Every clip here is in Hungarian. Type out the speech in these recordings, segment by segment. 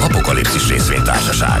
Apokalipszis részvénytársaság.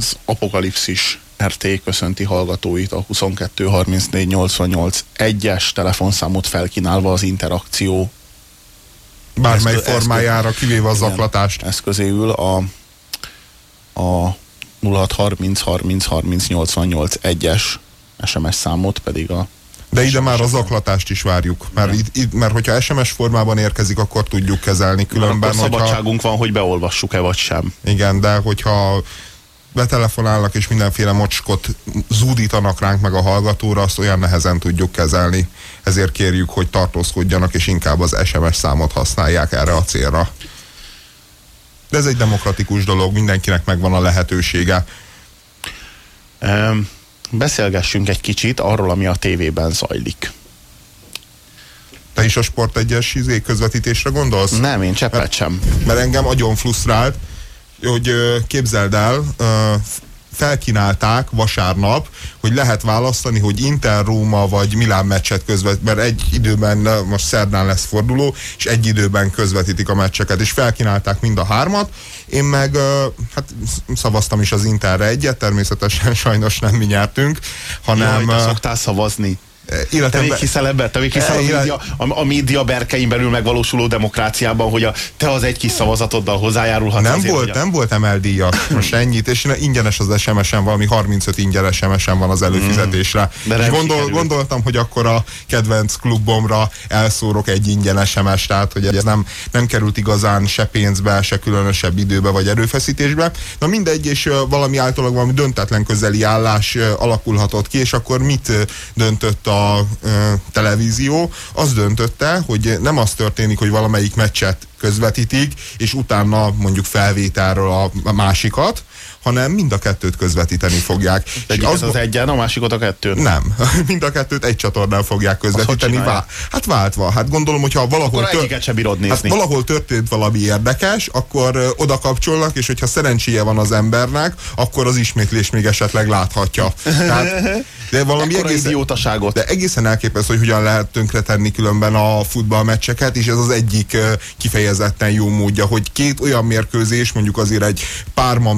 az apokalipszis RT köszönti hallgatóit a 22 34 88 1-es telefonszámot felkínálva az interakció bármely eszkö, formájára, kivéve a zaklatást. Eszközéül a, a 0630 30 30 88 1-es SMS számot pedig a de ide már a zaklatást is várjuk. Mert, itt, itt, mert hogyha SMS formában érkezik, akkor tudjuk kezelni. Különben, akkor szabadságunk hogyha... van, hogy beolvassuk-e vagy sem. Igen, de hogyha betelefonálnak és mindenféle mocskot zúdítanak ránk meg a hallgatóra, azt olyan nehezen tudjuk kezelni. Ezért kérjük, hogy tartózkodjanak, és inkább az SMS számot használják erre a célra. De ez egy demokratikus dolog, mindenkinek megvan a lehetősége. Um beszélgessünk egy kicsit arról, ami a tévében zajlik. Te is a Sport egyes izé közvetítésre gondolsz? Nem, én cseppet sem. Mert engem nagyon frusztrált, hogy képzeld el, felkínálták vasárnap, hogy lehet választani, hogy Inter, Róma vagy Milán meccset közvetít, mert egy időben, most szerdán lesz forduló, és egy időben közvetítik a meccseket, és felkínálták mind a hármat. Én meg hát szavaztam is az Interre egyet, természetesen sajnos nem mi nyertünk, hanem... Jaj, szoktál szavazni életemben... Te még hiszel ebben? Te még hiszel a média, a, a média berkein belül megvalósuló demokráciában, hogy a, te az egy kis szavazatoddal hozzájárulhatsz? Nem azért, volt, nem volt emeldíjas, most ennyit, és ingyenes az SMS-en, valami 35 ingyenes SMS-en van az előfizetésre. Mm, és gondol, gondoltam, hogy akkor a kedvenc klubomra elszórok egy ingyen SMS, tehát hogy ez nem, nem került igazán se pénzbe, se különösebb időbe vagy erőfeszítésbe. Na mindegy, és valami általában valami döntetlen közeli állás alakulhatott ki, és akkor mit döntött a a televízió az döntötte, hogy nem az történik, hogy valamelyik meccset közvetítik, és utána mondjuk felvételről a másikat, hanem mind a kettőt közvetíteni fogják. De az, az egyen, a másikot a kettőt? Nem, mind a kettőt egy csatornán fogják közvetíteni. Vá hát váltva. Hát gondolom, hogyha valahol, tör sem bírod nézni. Hát valahol történt valami érdekes, akkor oda kapcsolnak, és hogyha szerencséje van az embernek, akkor az ismétlés még esetleg láthatja. Tehát, de valami egészen, idiótaságot. De egészen elképesztő, hogy hogyan lehet tönkretenni különben a futballmeccseket, és ez az egyik kifejezetten jó módja, hogy két olyan mérkőzés, mondjuk azért egy Párma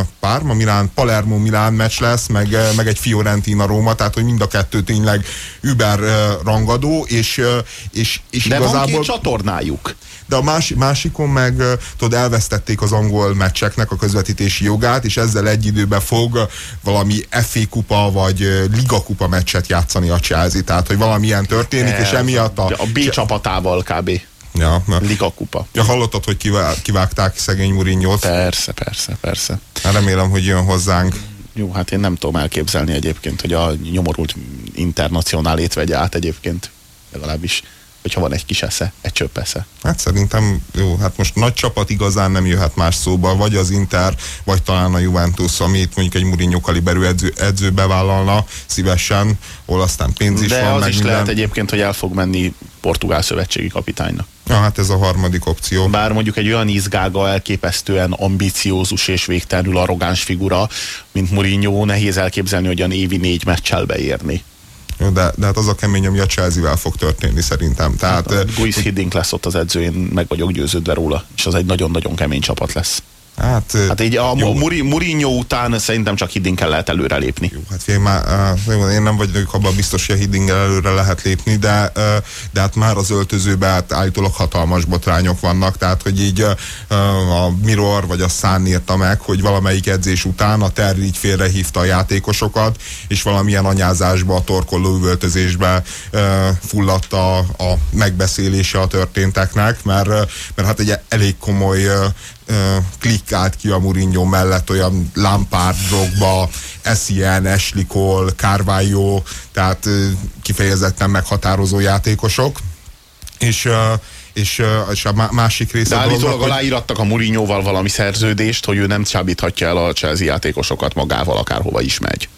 Milán, Párma Milán, Palermo Milán meccs lesz, meg, uh, meg egy Fiorentina Róma, tehát hogy mind a kettő tényleg über uh, rangadó, és, uh, és, és De igazából... van két csatornájuk de a másik, másikon meg tudod, elvesztették az angol meccseknek a közvetítési jogát, és ezzel egy időben fog valami FA kupa vagy Liga kupa meccset játszani a Chelsea, tehát hogy valamilyen történik, és emiatt a... A B csapatával kb. Ja, mert, Liga kupa. Ja, hallottad, hogy kivágták szegény Murinyót? Persze, persze, persze. Hát remélem, hogy jön hozzánk. Jó, hát én nem tudom elképzelni egyébként, hogy a nyomorult internacionálét vegye át egyébként, legalábbis hogyha van egy kis esze, egy csöpp esze. Hát szerintem jó, hát most nagy csapat igazán nem jöhet más szóba, vagy az Inter, vagy talán a Juventus, amit mondjuk egy Mourinho kaliberű edző, edző bevállalna szívesen, hol aztán pénz is De van. az meg is minden. lehet egyébként, hogy el fog menni portugál szövetségi kapitánynak. Ja, hát ez a harmadik opció. Bár mondjuk egy olyan izgága, elképesztően ambiciózus és végtelenül arrogáns figura, mint Mourinho, nehéz elképzelni, hogy olyan évi négy meccsel beérni de, de hát az a kemény, ami a Chelsea-vel fog történni szerintem. Tehát, hát, Guis Hiddink lesz ott az edző, én meg vagyok győződve róla, és az egy nagyon-nagyon kemény csapat lesz. Hát, hát így a jó. Mourinho után szerintem csak Hiddinkel lehet előrelépni. Jó, hát fél, már, én nem vagyok abban biztos, hogy a Hiddinkel előre lehet lépni, de, de hát már az öltözőben hát állítólag hatalmas botrányok vannak, tehát hogy így a Mirror vagy a Sun írta meg, hogy valamelyik edzés után a Terry így félrehívta a játékosokat, és valamilyen anyázásba, a torkolló üvöltözésbe fulladt a, a megbeszélése a történteknek, mert, mert hát egy elég komoly klikkált ki a Mourinho mellett olyan Lampard, Drogba, Essien, Ashley Cole, Carvalho, tehát kifejezetten meghatározó játékosok. És és, és a másik része... De állítólag aláírattak a Mourinhoval valami szerződést, hogy ő nem csábíthatja el a Chelsea játékosokat magával, akárhova is megy.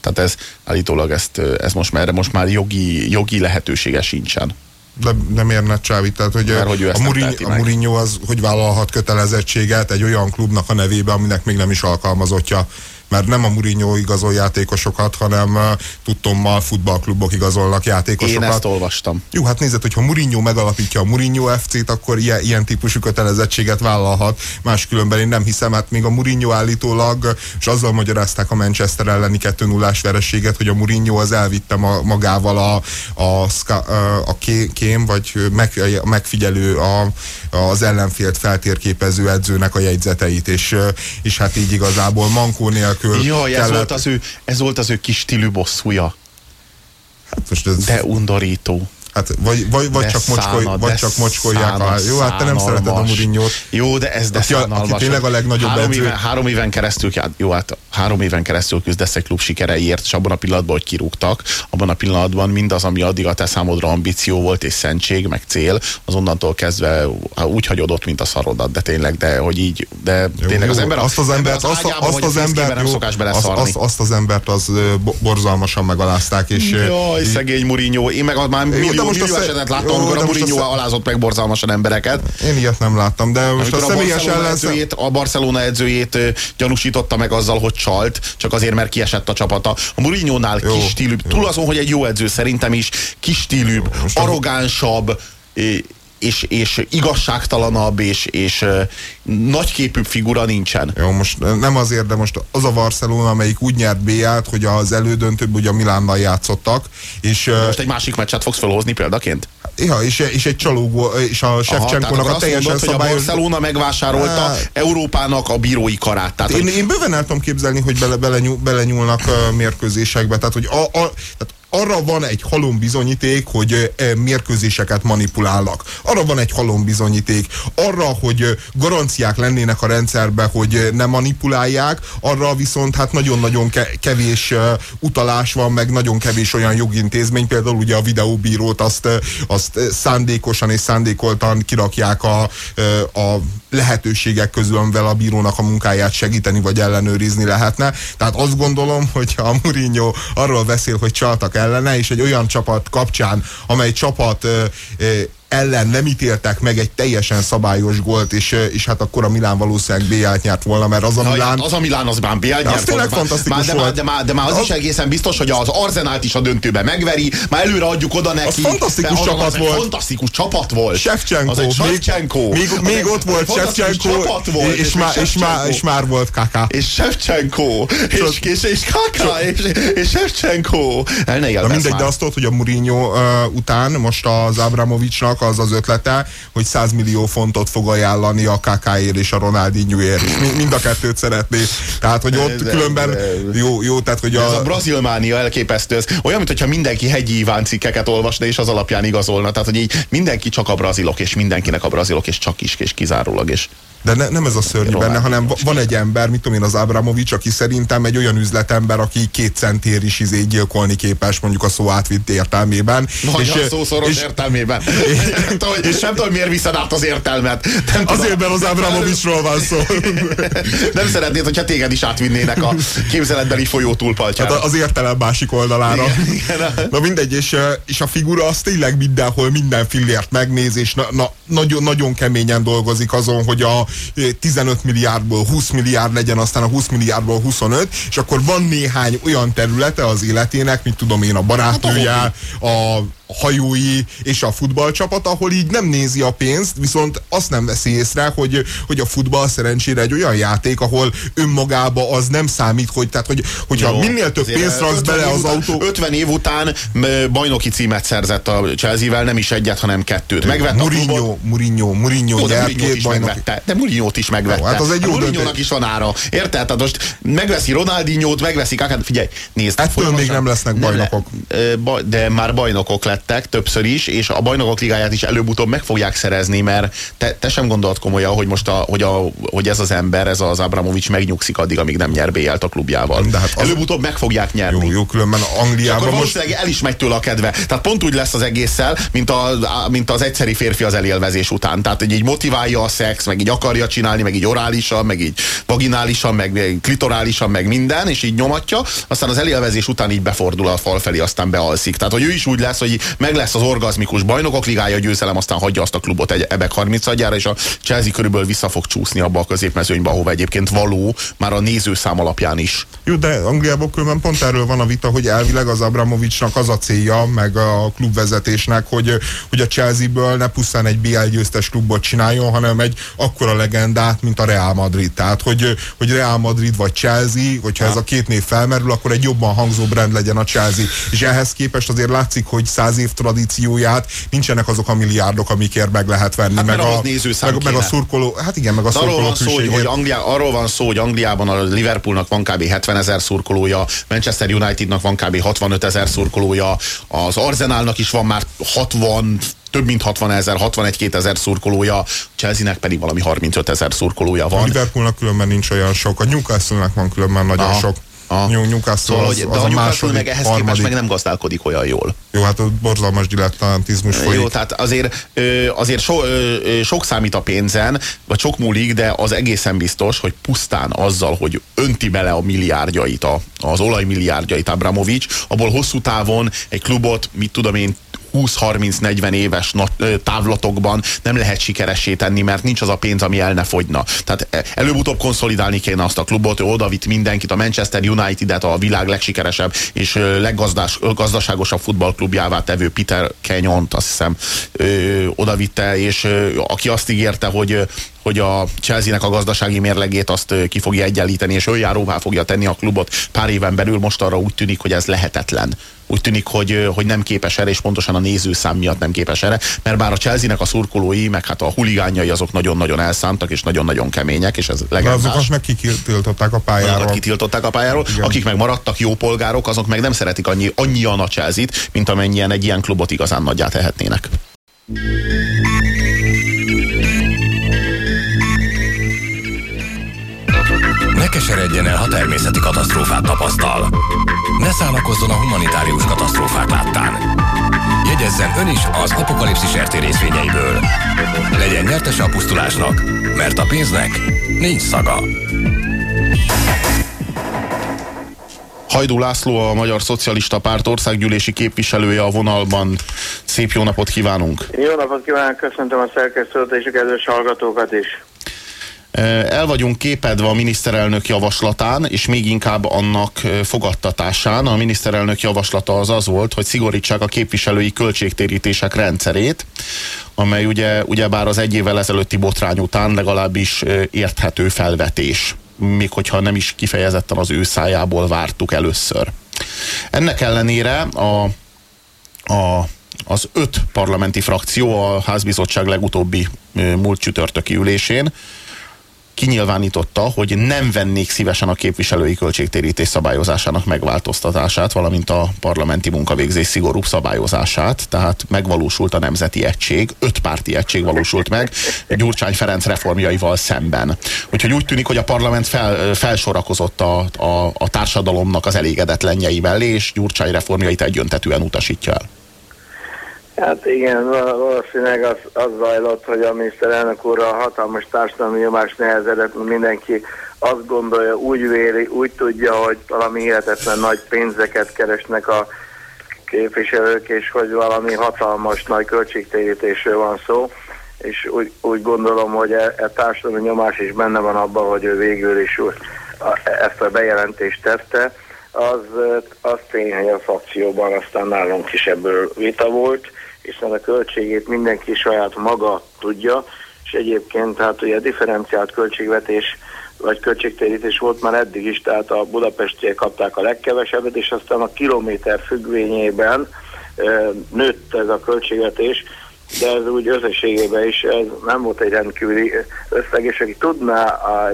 Tehát ez állítólag ezt, ez most már, most már jogi, jogi lehetősége sincsen. De, de miért ne csábít? Tehát, hogy, Mert, hogy a, Mourinho, a Mourinho az, hogy vállalhat kötelezettséget egy olyan klubnak a nevébe, aminek még nem is alkalmazottja mert nem a Mourinho igazol játékosokat, hanem uh, tudtommal futballklubok igazolnak játékosokat. Én ezt olvastam. Jó, hát nézd, hogyha Mourinho megalapítja a Mourinho FC-t, akkor ilyen, ilyen típusú kötelezettséget vállalhat. Máskülönben én nem hiszem, hát még a Mourinho állítólag, és azzal magyarázták a Manchester elleni 2 0 vereséget, hogy a Mourinho az elvitte magával a, a, a kém, vagy meg, a megfigyelő, a, az ellenfélt feltérképező edzőnek a jegyzeteit, és, és hát így igazából mankó nélkül Jaj, kellett... ez volt az ő, ez volt az ő kis stílű bosszúja. Hát most ez... De undorító. Hát vagy, vagy, vagy, csak, mocskolj, vagy csak mocskolják. Szána, jó, hát te nem szereted a Murinyót. Jó, de ez de aki, aki tényleg a legnagyobb három, edző. éven, három éven keresztül, jó, hát három éven keresztül küzdesz egy klub sikereiért, és abban a pillanatban, hogy kirúgtak, abban a pillanatban mindaz, ami addig a te számodra ambíció volt, és szentség, meg cél, az onnantól kezdve úgy hagyod ott, mint a szarodat, de tényleg, de hogy így, de jó, tényleg jó, az ember azt az embert, azt, az, azt az embert, jó, azt, azt, azt az embert az borzalmasan megalázták, és... Jaj, szegény Murinyó, én meg már millió, millió esetet láttam, amikor a Mourinho a... alázott meg borzalmasan embereket. Én ilyet nem láttam, de most amikor a személyes a edzőjét, a Barcelona edzőjét gyanúsította meg azzal, hogy csalt, csak azért, mert kiesett a csapata. A Mourinho-nál kis stílűbb, túl azon, hogy egy jó edző szerintem is, kis stílűbb, arrogánsabb, és, és igazságtalanabb és, és nagyképűbb figura nincsen. Jó, most nem azért, de most az a Barcelona, amelyik úgy nyert b hogy az elődöntőbb ugye a Milánnal játszottak. És, de most egy másik meccset fogsz felhozni példaként? Ja, és, és egy csalógó, és a Shevchenkonak a teljesen mondod, szabályos... hogy a Barcelona megvásárolta Há... Európának a bírói karát. Tehát, én, hogy... én bőven el tudom képzelni, hogy bele, bele, belenyúlnak a mérkőzésekbe. Tehát, hogy a, a, tehát arra van egy halom bizonyíték, hogy mérkőzéseket manipulálnak. Arra van egy halom bizonyíték. Arra, hogy garanciák lennének a rendszerbe, hogy ne manipulálják, arra viszont hát nagyon-nagyon kevés utalás van, meg nagyon kevés olyan jogintézmény, például ugye a videóbírót azt, azt szándékosan és szándékoltan kirakják a, a lehetőségek közül, amivel a bírónak a munkáját segíteni vagy ellenőrizni lehetne. Tehát azt gondolom, hogy a Mourinho arról beszél, hogy csaltak ellene, és egy olyan csapat kapcsán, amely csapat ellen nem ítéltek meg egy teljesen szabályos gólt, és, és hát akkor a Milán valószínűleg b nyert volna, mert az a Na, Milán... Az a Milán az már b nyert az volna. fantasztikus már, de, volt. De, már, de már az, az, is egészen biztos, hogy az Arzenált is a döntőbe megveri, már előre adjuk oda neki. Az fantasztikus csapat az volt. Fantasztikus csapat volt. Shevchenko. Az egy Shevchenko. Még, még, még ott volt Shevchenko, és, és, már, és, már, és már volt Kaka. És Shevchenko, és, és, és Kaka, és, és Shevchenko. El ne mindegy, de azt tudod, hogy a Mourinho után most az Abramovicsnak az az ötlete, hogy 100 millió fontot fog ajánlani a KK-ért és a Ronaldinhoért, és mind a kettőt szeretné. Tehát, hogy ott de, különben jó, jó, tehát, hogy a... Ez a brazilmánia elképesztő. Ez olyan, mintha mindenki hegyi Iván cikkeket olvasna, és az alapján igazolna. Tehát, hogy így mindenki csak a brazilok, és mindenkinek a brazilok, és csak is, és kizárólag, és de ne, nem ez a szörnyű benne, hanem van egy ember, mit tudom én, az Abramovics, aki szerintem egy olyan üzletember, aki két centér is izé gyilkolni képes, mondjuk a szó átvitt értelmében. Vagy és, a szó szoros és, értelmében. És, és nem tudom, miért viszed át az értelmet. Nem Azért, mert az Abramovicsról van szó. nem szeretnéd, hogyha téged is átvinnének a képzeletbeli folyó túlpaltjára. Hát az értelem másik oldalára. Igen, igen. Na mindegy, és, és a figura az tényleg mindenhol minden fillért megnéz, és na, na, nagyon, nagyon keményen dolgozik azon, hogy a 15 milliárdból 20 milliárd legyen, aztán a 20 milliárdból 25, és akkor van néhány olyan területe az életének, mint tudom én, a barátnője, hát a hajói és a futballcsapat, ahol így nem nézi a pénzt, viszont azt nem veszi észre, hogy, hogy a futball szerencsére egy olyan játék, ahol önmagába az nem számít, hogy tehát, hogy, hogyha Jó, minél több pénzt raksz bele az után, autó... 50 év után bajnoki címet szerzett a Chelsea-vel, nem is egyet, hanem kettőt. Megvett Mourinho, a Mourinho, Mourinho Jó, nyert két bajnoki. De Mourinho-t is megvette. Jó, hát az egy jó Mourinho-nak is van ára. Érted? Tehát most megveszi Ronaldinho-t, megveszi Kakát. Figyelj, nézd. Ettől még nem lesznek bajnokok. Nem le, de már bajnokok lett tettek többször is, és a bajnokok ligáját is előbb-utóbb meg fogják szerezni, mert te, te sem gondolt komolyan, hogy most a, hogy, a, hogy ez az ember, ez az Abramovics megnyugszik addig, amíg nem nyer BL-t a klubjával. De hát az... Előbb-utóbb meg fogják nyerni. Jó, jó különben Angliában akkor most... el is megy tőle a kedve. Tehát pont úgy lesz az egésszel, mint, a, mint az egyszeri férfi az elélvezés után. Tehát, hogy így motiválja a szex, meg így akarja csinálni, meg így orálisan, meg így vaginálisan, meg klitorálisan, meg minden, és így nyomatja, aztán az elélvezés után így befordul a fal felé, aztán bealszik. Tehát, hogy ő is úgy lesz, hogy meg lesz az orgazmikus bajnokok ligája győzelem, aztán hagyja azt a klubot egy ebek 30 adjára, és a Chelsea körülbelül vissza fog csúszni abba a középmezőnybe, ahova egyébként való, már a nézőszám alapján is. Jó, de Angliában különben pont erről van a vita, hogy elvileg az Abramovicsnak az a célja, meg a klubvezetésnek, hogy, hogy a Chelsea-ből ne pusztán egy BL győztes klubot csináljon, hanem egy akkora legendát, mint a Real Madrid. Tehát, hogy, hogy Real Madrid vagy Chelsea, hogyha ha. ez a két név felmerül, akkor egy jobban hangzó brand legyen a Chelsea. És ehhez képest azért látszik, hogy száz év tradícióját nincsenek azok a milliárdok, amikért meg lehet venni. Hát, meg, a, meg, meg, a szurkoló, hát igen, meg a szurkoló arról van, szó, hogy, hogy Angliá, arról van szó, hogy Angliában a Liverpoolnak van kb. 70 ezer szurkolója, Manchester Unitednak van kb. 65 ezer szurkolója, az Arsenalnak is van már 60 több mint 60 ezer, 61 ezer szurkolója, Chelsea-nek pedig valami 35 ezer szurkolója van. A Liverpoolnak különben nincs olyan sok, a Newcastle-nek van különben nagyon Aha. sok. A Newcastle szóval, az, az de a, a második, meg ehhez harmadik. képest meg nem gazdálkodik olyan jól. Jó, hát ott borzalmas dilettantizmus folyik. Jó, tehát azért, azért so, sok számít a pénzen, vagy sok múlik, de az egészen biztos, hogy pusztán azzal, hogy önti bele a milliárdjait, az olajmilliárdjait Abramovics, abból hosszú távon egy klubot, mit tudom én, 20-30-40 éves távlatokban nem lehet sikeressé tenni, mert nincs az a pénz, ami el ne fogyna. Tehát e, előbb-utóbb konszolidálni kéne azt a klubot, ő oda vitt mindenkit, a Manchester United-et a világ legsikeresebb és leggazdaságosabb futballklubjává tevő Peter kenyon azt hiszem oda vitte, és aki azt ígérte, hogy hogy a Chelsea-nek a gazdasági mérlegét azt ki fogja egyenlíteni, és önjáróvá fogja tenni a klubot pár éven belül. Most arra úgy tűnik, hogy ez lehetetlen. Úgy tűnik, hogy, hogy nem képes erre, és pontosan a nézőszám miatt nem képes erre, mert bár a Chelsea-nek a szurkolói, meg hát a huligányai azok nagyon-nagyon elszántak, és nagyon-nagyon kemények, és ez legendás. Azokat meg kitiltották a pályáról. Azokat kitiltották a pályáról. Igen. Akik meg maradtak jó polgárok, azok meg nem szeretik annyi, annyian a Chelsea-t, mint amennyien egy ilyen klubot igazán nagyjá tehetnének. keseredjen el, ha természeti katasztrófát tapasztal. Ne szánakozzon a humanitárius katasztrófák láttán. Jegyezzen ön is az apokalipszis RT részvényeiből. Legyen nyertese a pusztulásnak, mert a pénznek nincs szaga. Hajdú László, a Magyar Szocialista Párt országgyűlési képviselője a vonalban. Szép jó napot kívánunk! Jó napot kívánok, köszöntöm a szerkesztőt és a kedves hallgatókat is! El vagyunk képedve a miniszterelnök javaslatán, és még inkább annak fogadtatásán. A miniszterelnök javaslata az az volt, hogy szigorítsák a képviselői költségtérítések rendszerét, amely ugye, ugyebár az egy évvel ezelőtti botrány után legalábbis érthető felvetés, még hogyha nem is kifejezetten az ő szájából vártuk először. Ennek ellenére a, a az öt parlamenti frakció a házbizottság legutóbbi múlt csütörtöki ülésén kinyilvánította, hogy nem vennék szívesen a képviselői költségtérítés szabályozásának megváltoztatását, valamint a parlamenti munkavégzés szigorúbb szabályozását, tehát megvalósult a nemzeti egység, öt párti egység valósult meg Gyurcsány Ferenc reformjaival szemben. Úgyhogy úgy tűnik, hogy a parlament fel, felsorakozott a, a, a társadalomnak az elégedetlenjei és Gyurcsány reformjait egyöntetűen utasítja el. Hát igen, valószínűleg az, az zajlott, hogy a miniszterelnök úr a hatalmas társadalmi nyomás nehezedett, mindenki azt gondolja, úgy véli, úgy tudja, hogy valami hihetetlen nagy pénzeket keresnek a képviselők, és hogy valami hatalmas nagy költségtérítésről van szó, és úgy, úgy gondolom, hogy e, e társadalmi nyomás is benne van abban, hogy ő végül is ezt a bejelentést tette. Az, az tény, hogy a frakcióban aztán nálunk is ebből vita volt, hiszen a költségét mindenki saját maga tudja, és egyébként hát ugye differenciált költségvetés vagy költségtérítés volt már eddig is, tehát a budapestiek kapták a legkevesebbet, és aztán a kilométer függvényében e, nőtt ez a költségvetés, de ez úgy összességében is ez nem volt egy rendkívüli összeg, és aki tudná a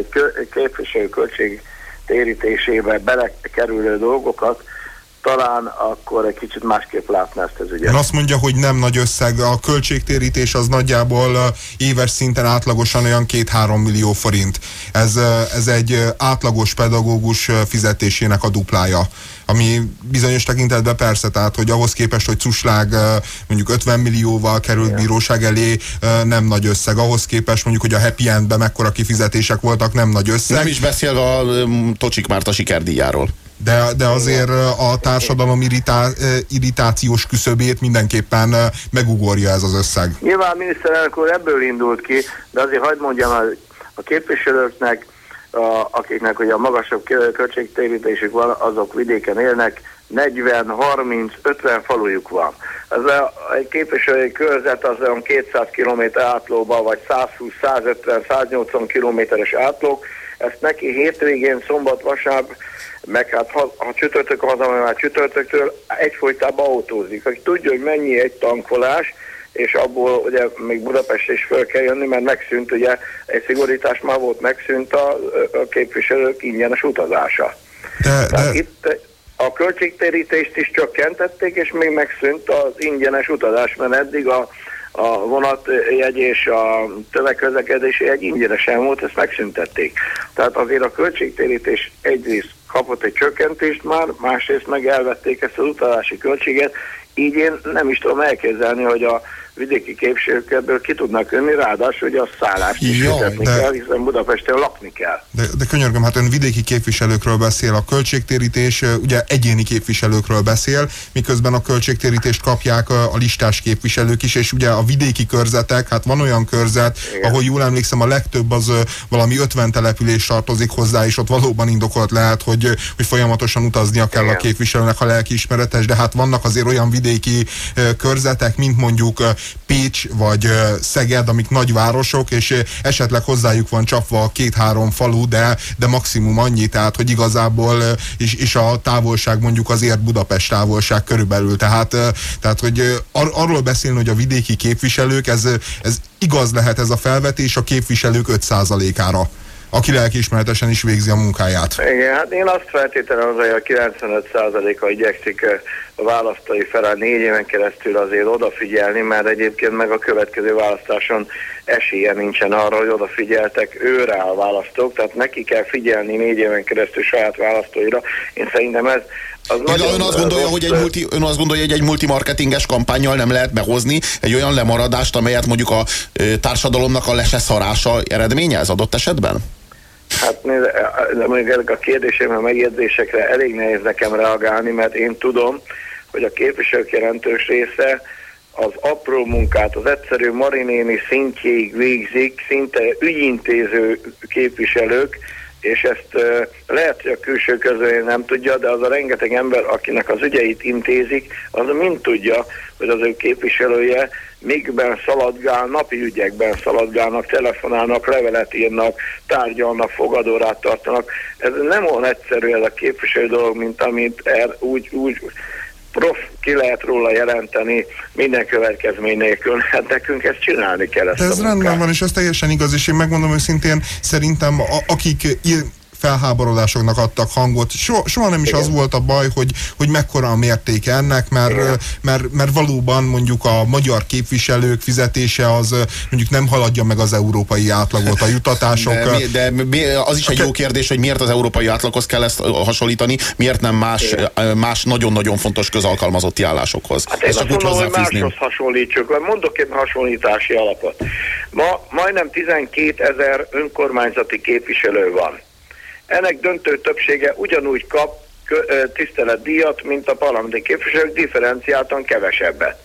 képviselő költség térítésébe belekerülő dolgokat, talán akkor egy kicsit másképp látná ezt az ügyet. Ön azt mondja, hogy nem nagy összeg, a költségtérítés az nagyjából éves szinten átlagosan olyan 2-3 millió forint. Ez, ez egy átlagos pedagógus fizetésének a duplája ami bizonyos tekintetben persze, tehát hogy ahhoz képest, hogy Cuslág mondjuk 50 millióval került Igen. bíróság elé, nem nagy összeg. Ahhoz képest mondjuk, hogy a Happy Endben mekkora kifizetések voltak, nem nagy összeg. Nem is beszélve a Tocsik Márta sikerdíjáról. De, de azért a társadalom irritá, irritációs küszöbét mindenképpen megugorja ez az összeg. Nyilván a miniszterelnök úr ebből indult ki, de azért hagyd mondjam a képviselőknek, a, akiknek ugye a magasabb költségtérítésük van, azok vidéken élnek, 40, 30, 50 falujuk van. Ez a, egy képviselői körzet az olyan 200 km átlóba, vagy 120, 150, 180 kilométeres átlók. Ezt neki hétvégén, szombat, vasárnap, meg hát ha, ha csütörtök haza, már csütörtöktől egyfolytában autózik. Aki tudja, hogy mennyi egy tankolás, és abból ugye még Budapest is föl kell jönni, mert megszűnt ugye egy szigorítás már volt, megszűnt a, a képviselők ingyenes utazása. De, Tehát de... itt a költségtérítést is csökkentették, és még megszűnt az ingyenes utazás, mert eddig a, a vonatjegy és a tömegközlekedési egy ingyenesen volt, ezt megszüntették. Tehát azért a költségtérítés egyrészt kapott egy csökkentést már, másrészt meg elvették ezt az utazási költséget, így én nem is tudom elképzelni, hogy a vidéki képviselők ebből ki tudnak önni, ráadásul, hogy a szállást is ja, de, kell, hiszen Budapesten lakni kell. De, de könyörgöm, hát ön vidéki képviselőkről beszél, a költségtérítés, ugye egyéni képviselőkről beszél, miközben a költségtérítést kapják a, a listás képviselők is, és ugye a vidéki körzetek, hát van olyan körzet, Igen. ahol jól emlékszem, a legtöbb az valami 50 település tartozik hozzá, és ott valóban indokolt lehet, hogy, hogy folyamatosan utaznia kell Igen. a képviselőnek, ha lelkiismeretes, de hát vannak azért olyan vidéki körzetek, mint mondjuk Pécs vagy Szeged, amik nagyvárosok, és esetleg hozzájuk van csapva két-három falu, de, de maximum annyi, tehát hogy igazából, és, és a távolság mondjuk azért Budapest távolság körülbelül, tehát, tehát hogy ar, arról beszélni, hogy a vidéki képviselők, ez, ez igaz lehet ez a felvetés a képviselők 5%-ára aki lelkiismeretesen is végzi a munkáját. Igen, hát én azt feltételem, hogy a 95%-a igyekszik a választói fel négy éven keresztül azért odafigyelni, mert egyébként meg a következő választáson esélye nincsen arra, hogy odafigyeltek őre a választók, tehát neki kell figyelni négy éven keresztül saját választóira. Én szerintem ez az nagyon, ön, azt gondolja, hogy egy multi, ön azt gondolja, hogy egy multimarketinges kampányjal nem lehet behozni egy olyan lemaradást, amelyet mondjuk a társadalomnak a leseszarása eredményez adott esetben? Hát de még ezek a kérdésekre, a megjegyzésekre elég nehéz nekem reagálni, mert én tudom, hogy a képviselők jelentős része az apró munkát az egyszerű marinéni szintjéig végzik, szinte ügyintéző képviselők, és ezt uh, lehet, hogy a külső közöny nem tudja, de az a rengeteg ember, akinek az ügyeit intézik, az mind tudja, hogy az ő képviselője mikben szaladgál, napi ügyekben szaladgálnak, telefonálnak, levelet írnak, tárgyalnak, fogadórát tartanak. Ez nem olyan egyszerű ez a képviselő dolog, mint amit er, úgy, úgy prof ki lehet róla jelenteni minden következmény nélkül. Hát nekünk ezt csinálni kell. Ezt De ez rendben van, és ez teljesen igaz, és én megmondom őszintén, szerintem a, akik felháborodásoknak adtak hangot. So, soha nem is Igen. az volt a baj, hogy, hogy mekkora a mértéke ennek, mert, mert, mert valóban mondjuk a magyar képviselők fizetése az mondjuk nem haladja meg az európai átlagot a jutatások. De, de az is egy jó kérdés, hogy miért az európai átlaghoz kell ezt hasonlítani, miért nem más, más nagyon-nagyon fontos közalkalmazotti állásokhoz. Hát én azt mondom, hogy máshoz hasonlítsuk. Mondok egy hasonlítási alapot. Ma majdnem 12 ezer önkormányzati képviselő van ennek döntő többsége ugyanúgy kap tiszteletdíjat, mint a parlamenti képviselők, differenciáltan kevesebbet.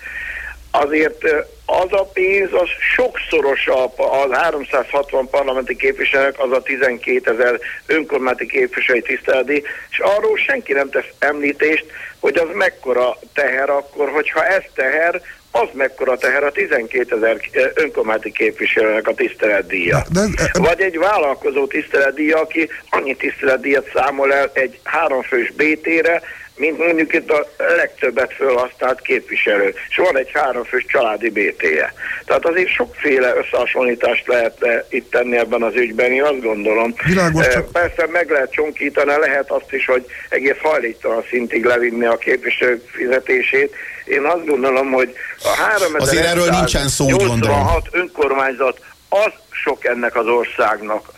Azért az a pénz az sokszorosabb az 360 parlamenti képviselők, az a 12 ezer önkormányzati képviselői tiszteleti, és arról senki nem tesz említést, hogy az mekkora teher akkor, hogyha ez teher, az mekkora teher a 12 ezer önkormányzati képviselőnek a tiszteletdíja. De, de, de, Vagy egy vállalkozó tiszteletdíja, aki annyi tiszteletdíjat számol el egy háromfős BT-re, mint mondjuk itt a legtöbbet felhasznált képviselő. És van egy háromfős családi BT-je. Tehát azért sokféle összehasonlítást lehet itt tenni ebben az ügyben, én azt gondolom. Világos, csak... Persze meg lehet csonkítani, lehet azt is, hogy egész hajlítalan szintig levinni a képviselők fizetését. Én azt gondolom, hogy a 3000 Azért erről nincsen szó, 86 önkormányzat az sok ennek az országnak.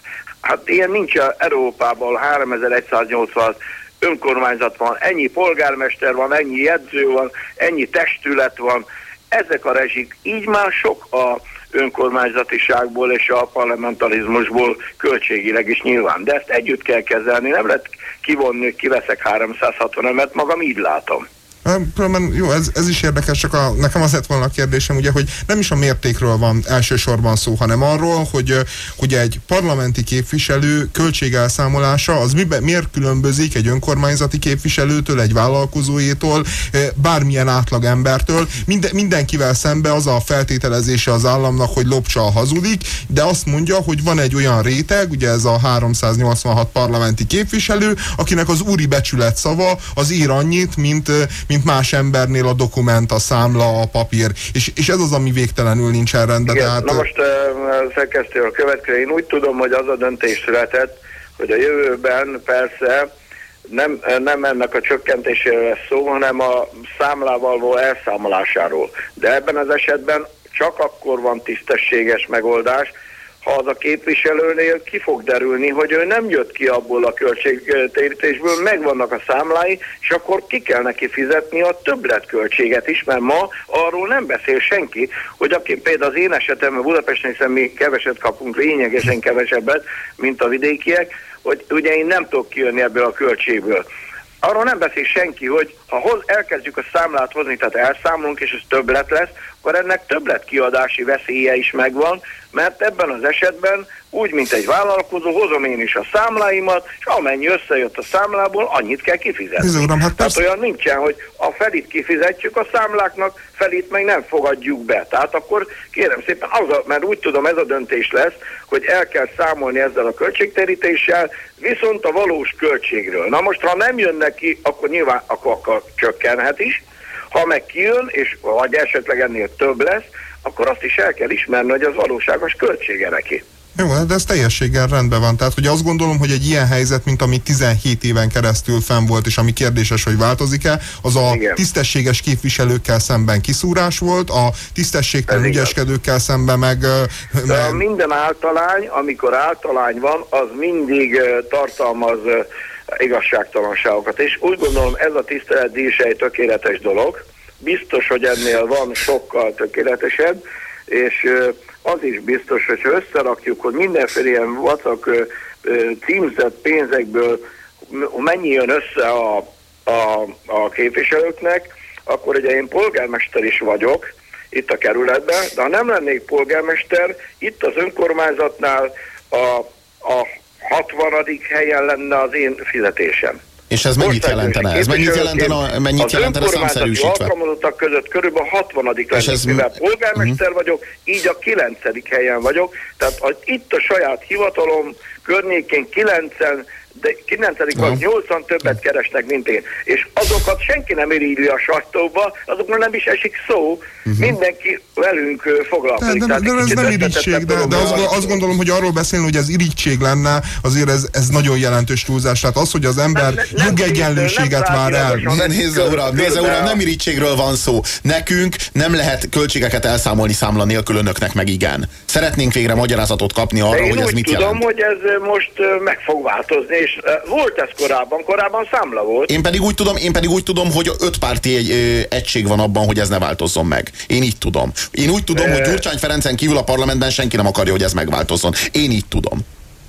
Hát ilyen nincs Európában 3180 önkormányzat van, ennyi polgármester van, ennyi jegyző van, ennyi testület van. Ezek a rezsik így már sok a önkormányzatiságból és a parlamentarizmusból költségileg is nyilván. De ezt együtt kell kezelni, nem lehet kivonni, kiveszek 360 mert magam így látom. Különben jó, ez, ez is érdekes, csak a, nekem az lett volna a kérdésem, ugye, hogy nem is a mértékről van elsősorban szó, hanem arról, hogy, hogy egy parlamenti képviselő költségelszámolása az miben, miért különbözik egy önkormányzati képviselőtől, egy vállalkozójétól, bármilyen átlagembertől. Minden, mindenkivel szembe az a feltételezése az államnak, hogy lopcsa a hazudik, de azt mondja, hogy van egy olyan réteg, ugye ez a 386 parlamenti képviselő, akinek az úri becsület szava az ír annyit, mint, mint más embernél a dokument, a számla, a papír, és, és ez az, ami végtelenül nincsen rendben. Igen, tehát... Na most uh, szerkesztő a következő, én úgy tudom, hogy az a döntés született, hogy a jövőben persze nem, nem ennek a csökkentéséről lesz szó, hanem a számlával való elszámolásáról. De ebben az esetben csak akkor van tisztességes megoldás, az a képviselőnél ki fog derülni, hogy ő nem jött ki abból a költségtérítésből, megvannak a számlái, és akkor ki kell neki fizetni a többletköltséget is, mert ma arról nem beszél senki, hogy aki például az én esetemben Budapesten, hiszen mi keveset kapunk, lényegesen kevesebbet, mint a vidékiek, hogy ugye én nem tudok kijönni ebből a költségből. Arról nem beszél senki, hogy ha hoz, elkezdjük a számlát hozni, tehát elszámolunk, és ez többlet lesz, akkor ennek többlet kiadási veszélye is megvan, mert ebben az esetben úgy, mint egy vállalkozó, hozom én is a számláimat, és amennyi összejött a számlából, annyit kell kifizetni. Ez uram, hát Tehát olyan nincsen, hogy a felit kifizetjük a számláknak, felit meg nem fogadjuk be. Tehát akkor kérem szépen, az a, mert úgy tudom, ez a döntés lesz, hogy el kell számolni ezzel a költségterítéssel, viszont a valós költségről. Na most, ha nem jön neki, akkor nyilván akkor, akkor csökkenhet is, ha meg kijön, és vagy esetleg ennél több lesz, akkor azt is el kell ismerni, hogy az valóságos költsége neki. Jó, hát de ez teljességgel rendben van. Tehát, hogy azt gondolom, hogy egy ilyen helyzet, mint ami 17 éven keresztül fenn volt, és ami kérdéses, hogy változik-e, az a Igen. tisztességes képviselőkkel szemben kiszúrás volt, a tisztességtelen ügyeskedőkkel szemben meg... De meg... minden általány, amikor általány van, az mindig tartalmaz igazságtalanságokat. És úgy gondolom, ez a tiszteletdíj egy tökéletes dolog. Biztos, hogy ennél van sokkal tökéletesebb, és az is biztos, hogy összerakjuk, hogy mindenféle ilyen vacak címzett pénzekből mennyi jön össze a, a, a képviselőknek, akkor ugye én polgármester is vagyok itt a kerületben, de ha nem lennék polgármester, itt az önkormányzatnál a, a 60. helyen lenne az én fizetésem. És ez mennyit jelentene? Ez mennyit jelentene, mennyit jelentene számszerűsítve? Az alkalmazottak között körülbelül 60. lennék, ez... mivel polgármester uh-huh. vagyok, így a 9. helyen vagyok. Tehát a, itt a saját hivatalom környékén 9 de 9 vagy 8 többet keresnek, mint én. És azokat senki nem irigyli a sajtóba, azokról nem is esik szó, uh-huh. mindenki velünk foglalkozik. De, de, de ez nem irigység, de, de azt, azt gondolom, hogy arról beszélni, hogy ez irigység lenne, azért ez, ez nagyon jelentős túlzás. Tehát az, hogy az ember nem, jogegyenlőséget vár el. Nézze, uram, nézze, uram, nem irigységről van szó. Nekünk nem lehet költségeket elszámolni számla nélkül önöknek meg igen. Szeretnénk végre magyarázatot kapni arra, hogy ez mit tudom, jelent. hogy ez most meg fog változni, és volt ez korábban, korábban számla volt. Én pedig úgy tudom, én pedig úgy tudom hogy öt párti egy, egység van abban, hogy ez ne változzon meg. Én így tudom. Én úgy tudom, hogy Gyurcsány Ferencen kívül a parlamentben senki nem akarja, hogy ez megváltozzon. Én így tudom.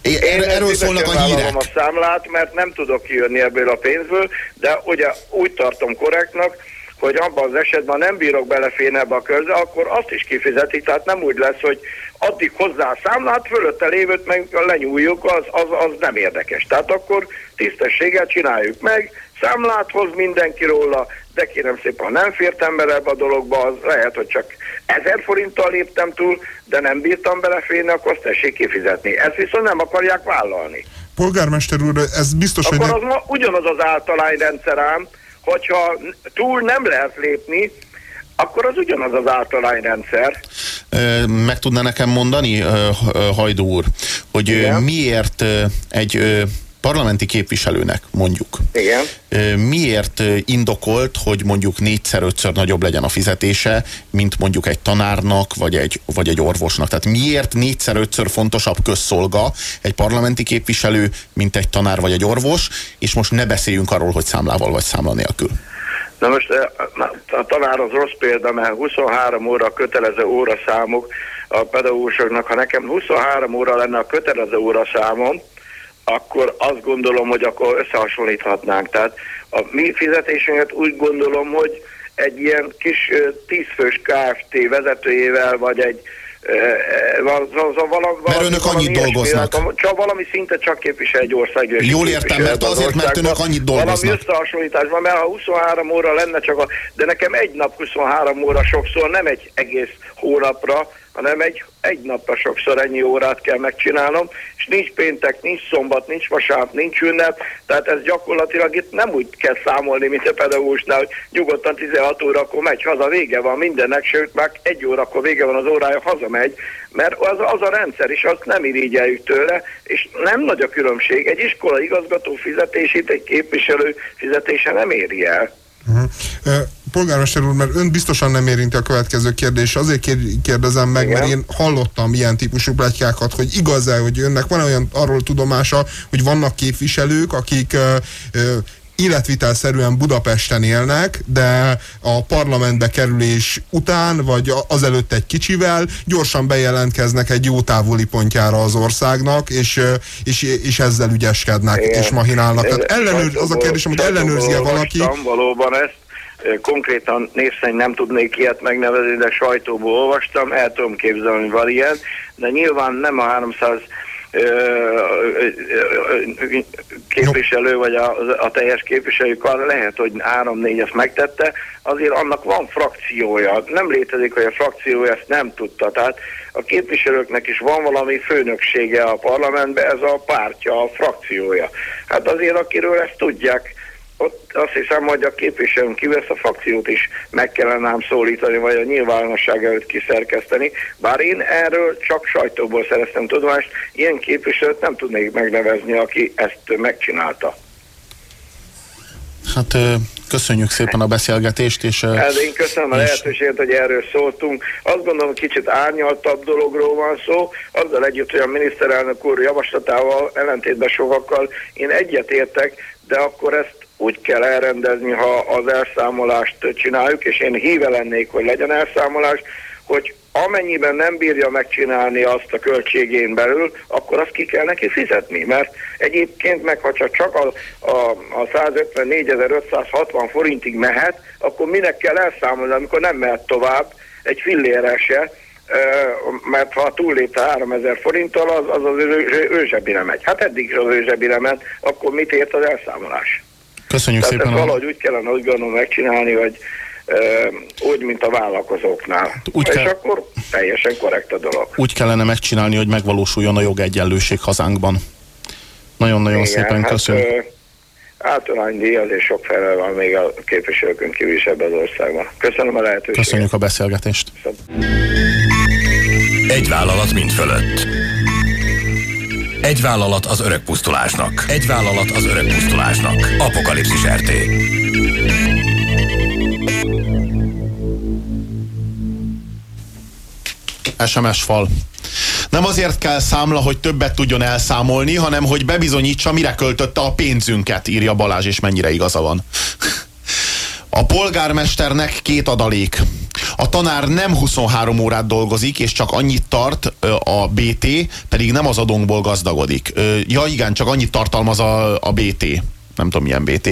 Én, Én erről szólnak a hírek. a számlát, mert nem tudok kijönni ebből a pénzből, de ugye úgy tartom korrektnak, hogy abban az esetben nem bírok beleférni ebbe a körze, akkor azt is kifizetik, tehát nem úgy lesz, hogy addig hozzá a számlát, fölötte lévőt meg lenyúljuk, az, az, az nem érdekes. Tehát akkor tisztességgel csináljuk meg, számlát hoz mindenki róla, de kérem szépen, ha nem fértem bele ebbe a dologba, az lehet, hogy csak ezer forinttal léptem túl, de nem bírtam beleférni, akkor azt tessék kifizetni. Ezt viszont nem akarják vállalni. Polgármester úr, ez biztos, akkor hogy... Az ma ugyanaz az általányrendszer ám, hogyha túl nem lehet lépni, akkor az ugyanaz az általányrendszer. meg tudná nekem mondani, Hajdú úr, hogy Igen. miért egy parlamenti képviselőnek mondjuk. Igen. Miért indokolt, hogy mondjuk négyszer-ötször nagyobb legyen a fizetése, mint mondjuk egy tanárnak, vagy egy, vagy egy orvosnak? Tehát miért négyszer-ötször fontosabb közszolga egy parlamenti képviselő, mint egy tanár vagy egy orvos, és most ne beszéljünk arról, hogy számlával vagy számla nélkül. Na most a tanár az rossz példa, mert 23 óra kötelező óraszámok a pedagógusoknak. Ha nekem 23 óra lenne a kötelező óraszámom, akkor azt gondolom, hogy akkor összehasonlíthatnánk. Tehát a mi fizetésünket úgy gondolom, hogy egy ilyen kis tízfős KFT vezetőjével, vagy egy mert önök annyit dolgoznak. Csak valami szinte csak képvisel egy ország. Jól értem, mert azért, mert önök annyit dolgoznak. Valami összehasonlításban, mert ha 23 óra lenne csak a, de nekem egy nap 23 óra sokszor, nem egy egész hónapra, hanem egy, egy napra sokszor ennyi órát kell megcsinálnom, és nincs péntek, nincs szombat, nincs vasárnap, nincs ünnep, tehát ez gyakorlatilag itt nem úgy kell számolni, mint a pedagógusnál, hogy nyugodtan 16 órakor megy haza, vége van mindennek, sőt már egy órakor vége van az órája, hazamegy, mert az, az a rendszer, és azt nem irigyeljük tőle, és nem nagy a különbség. Egy iskola igazgató fizetését egy képviselő fizetése nem éri el. Uh-huh. Polgármester úr, mert ön biztosan nem érinti a következő kérdés, azért kérdezem meg, Igen. mert én hallottam ilyen típusú pletykákat, hogy igaz-e, hogy önnek van olyan arról tudomása, hogy vannak képviselők, akik uh, uh, életvitelszerűen Budapesten élnek, de a parlamentbe kerülés után, vagy azelőtt egy kicsivel gyorsan bejelentkeznek egy jó távoli pontjára az országnak, és, és, és ezzel ügyeskednek, Igen. és mahinálnak. Tehát ellenőr, az a kérdésem, hogy ellenőrzi-e valaki? Valóban ezt konkrétan név szerint nem tudnék ilyet megnevezni, de sajtóból olvastam, el tudom képzelni, hogy van ilyen, de nyilván nem a 300 képviselő, vagy a, a teljes képviselő lehet, hogy három-négy ezt megtette, azért annak van frakciója. Nem létezik, hogy a frakciója ezt nem tudta. Tehát a képviselőknek is van valami főnöksége a parlamentben, ez a pártja, a frakciója. Hát azért, akiről ezt tudják, ott azt hiszem, hogy a képviselőn ezt a frakciót is meg kellene ám szólítani, vagy a nyilvánosság előtt kiszerkeszteni. Bár én erről csak sajtóból szereztem tudomást, ilyen képviselőt nem tudnék megnevezni, aki ezt megcsinálta. Hát köszönjük szépen a beszélgetést. És, hát én köszönöm a lehetőséget, hogy erről szóltunk. Azt gondolom, kicsit árnyaltabb dologról van szó, azzal együtt, hogy a miniszterelnök úr javaslatával ellentétben sokakkal én egyetértek, de akkor ezt úgy kell elrendezni, ha az elszámolást csináljuk, és én híve lennék, hogy legyen elszámolás, hogy amennyiben nem bírja megcsinálni azt a költségén belül, akkor azt ki kell neki fizetni, mert egyébként meg ha csak a, a, a 154.560 forintig mehet, akkor minek kell elszámolni, amikor nem mehet tovább, egy fillére se, mert ha túllépte 3000 forinttal, az az, az ő, ő zsebire megy. Hát eddig is az ő zsebire ment, akkor mit ért az elszámolás? Köszönjük Tehát szépen. Ezt valahogy úgy kellene úgy gondolom megcsinálni, hogy úgy, mint a vállalkozóknál. Úgy És kell... akkor teljesen korrekt a dolog. Úgy kellene megcsinálni, hogy megvalósuljon a jogegyenlőség hazánkban. Nagyon-nagyon szépen hát, köszönöm. Általánydíj azért sok felel van még a képviselőkön kívül is ebben az országban. Köszönöm a lehetőséget. Köszönjük a beszélgetést. Egy vállalat mind fölött. Egy vállalat az öreg pusztulásnak. Egy vállalat az öreg pusztulásnak. Apokalipszis RT. SMS fal. Nem azért kell számla, hogy többet tudjon elszámolni, hanem hogy bebizonyítsa, mire költötte a pénzünket, írja Balázs, és mennyire igaza van. A polgármesternek két adalék. A tanár nem 23 órát dolgozik, és csak annyit tart a BT, pedig nem az adónkból gazdagodik. Ja igen, csak annyit tartalmaz a, a BT. Nem tudom milyen BT.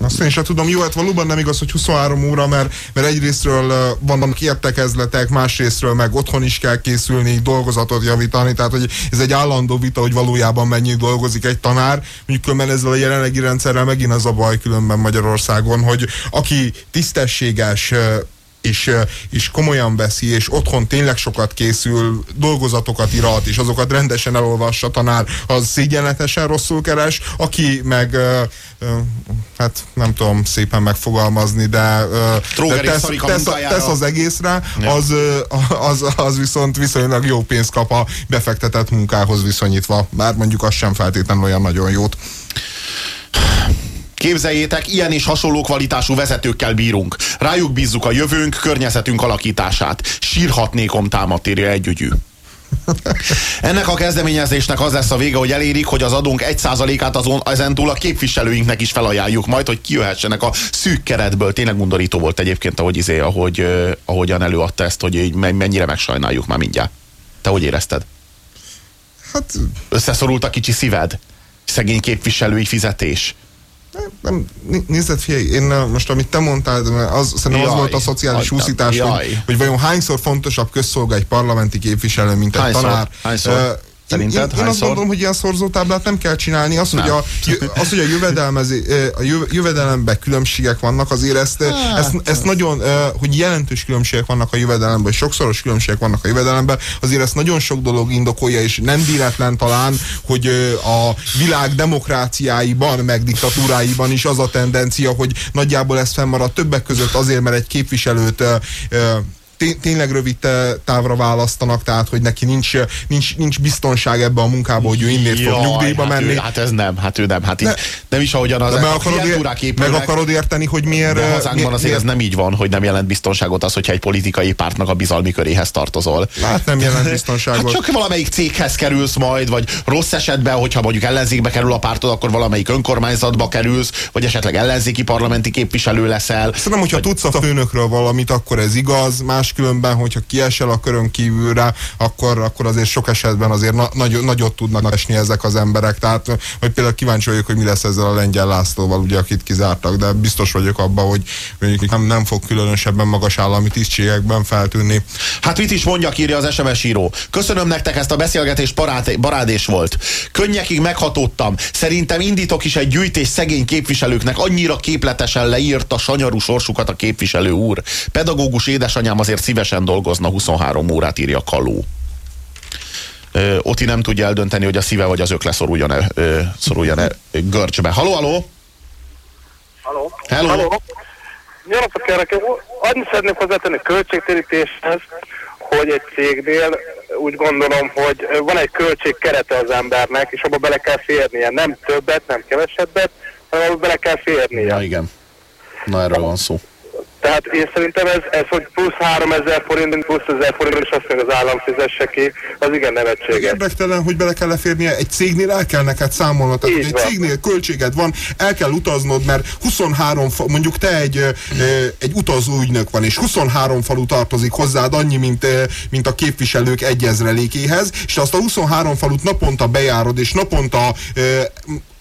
Azt én sem tudom, jó, hát valóban nem igaz, hogy 23 óra, mert, mert egyrésztről vannak értekezletek, másrésztről meg otthon is kell készülni, dolgozatot javítani, tehát hogy ez egy állandó vita, hogy valójában mennyit dolgozik egy tanár. Mondjuk különben ezzel a jelenlegi rendszerrel megint az a baj különben Magyarországon, hogy aki tisztességes és, és komolyan veszi, és otthon tényleg sokat készül, dolgozatokat irat, és azokat rendesen elolvassa tanár, az szégyenletesen rosszul keres, aki meg hát nem tudom szépen megfogalmazni, de, de tesz, tesz, tesz az egészre, az, az, az viszont viszonylag jó pénzt kap a befektetett munkához viszonyítva, bár mondjuk az sem feltétlenül olyan nagyon jót. Képzeljétek, ilyen és hasonló kvalitású vezetőkkel bírunk. Rájuk bízzuk a jövőnk, környezetünk alakítását. Sírhatnékom támadt írja együgyű. Ennek a kezdeményezésnek az lesz a vége, hogy elérik, hogy az adónk 1%-át azon, ezentúl a képviselőinknek is felajánljuk majd, hogy kijöhessenek a szűk keretből. Tényleg undorító volt egyébként, ahogy, izé, ahogy, ahogyan előadta ezt, hogy mennyire megsajnáljuk már mindjárt. Te hogy érezted? Hát... Összeszorult a kicsi szíved? Szegény képviselői fizetés nem, nézd, figyelj, én most amit te mondtál, az, szerintem jaj, az volt a szociális úszítás, hogy, hogy vajon hányszor fontosabb közszolga egy parlamenti képviselő, mint egy hányszor, tanár. Hányszor? Uh, Szerinted én, én azt gondolom, hogy ilyen szorzótáblát nem kell csinálni. Az, hogy a, az, hogy a, jövedelmezi, a jövedelemben különbségek vannak, azért ezt, hát, ezt, ezt nagyon, hogy jelentős különbségek vannak a jövedelemben, és sokszoros különbségek vannak a jövedelemben, azért ezt nagyon sok dolog indokolja, és nem véletlen talán, hogy a világ demokráciáiban, meg diktatúráiban is az a tendencia, hogy nagyjából ez fennmarad többek között azért, mert egy képviselőt tényleg rövid távra választanak, tehát hogy neki nincs, nincs, nincs biztonság ebbe a munkába, hogy ő innét fog nyugdíjba hát menni. Ő, hát ez nem, hát ő nem, hát így, ne, nem is ahogyan az meg akarod, ér, meg akarod érteni, hogy miért... De hazánkban miért, azért miért? ez nem így van, hogy nem jelent biztonságot az, hogyha egy politikai pártnak a bizalmi köréhez tartozol. Hát nem jelent biztonságot. Hát csak valamelyik céghez kerülsz majd, vagy rossz esetben, hogyha mondjuk ellenzékbe kerül a pártod, akkor valamelyik önkormányzatba kerülsz, vagy esetleg ellenzéki parlamenti képviselő leszel. Szerintem, hogyha vagy... tudsz a főnökről valamit, akkor ez igaz, más máskülönben, hogyha kiesel a körön kívülre, akkor, akkor azért sok esetben azért na, nagy, nagyot tudnak esni ezek az emberek. Tehát, hogy például kíváncsi vagyok, hogy mi lesz ezzel a lengyel Lászlóval, ugye, akit kizártak, de biztos vagyok abban, hogy nem, nem fog különösebben magas állami tisztségekben feltűnni. Hát mit is mondjak, írja az SMS író. Köszönöm nektek ezt a beszélgetés barát, barádés volt. Könnyekig meghatódtam. Szerintem indítok is egy gyűjtés szegény képviselőknek. Annyira képletesen leírta sanyarú sorsukat a képviselő úr. Pedagógus édesanyám azért szívesen dolgozna 23 órát, írja Kaló. Ö, Oti nem tudja eldönteni, hogy a szíve vagy az ökle szoruljon el, ö, szoruljon el görcsbe. Haló, haló? Haló? Hello? Haló? Jó napot kérlek, adni szeretnék hozzátenni költségtérítéshez, hogy egy cégnél úgy gondolom, hogy van egy költség kerete az embernek, és abba bele kell férnie. Nem többet, nem kevesebbet, hanem abba bele kell férnie. Ja, igen. Na erről van szó. Tehát én szerintem ez, ez hogy plusz 3000 forint, plusz 1000 forint, és azt meg az állam fizesse ki, az igen nevetséges. Érdektelen, hogy bele kell leférnie, egy cégnél el kell neked számolnod. Tehát, egy van. cégnél költséged van, el kell utaznod, mert 23, mondjuk te egy, egy utazó ügynök van, és 23 falu tartozik hozzád annyi, mint, mint a képviselők egyezrelékéhez, és azt a 23 falut naponta bejárod, és naponta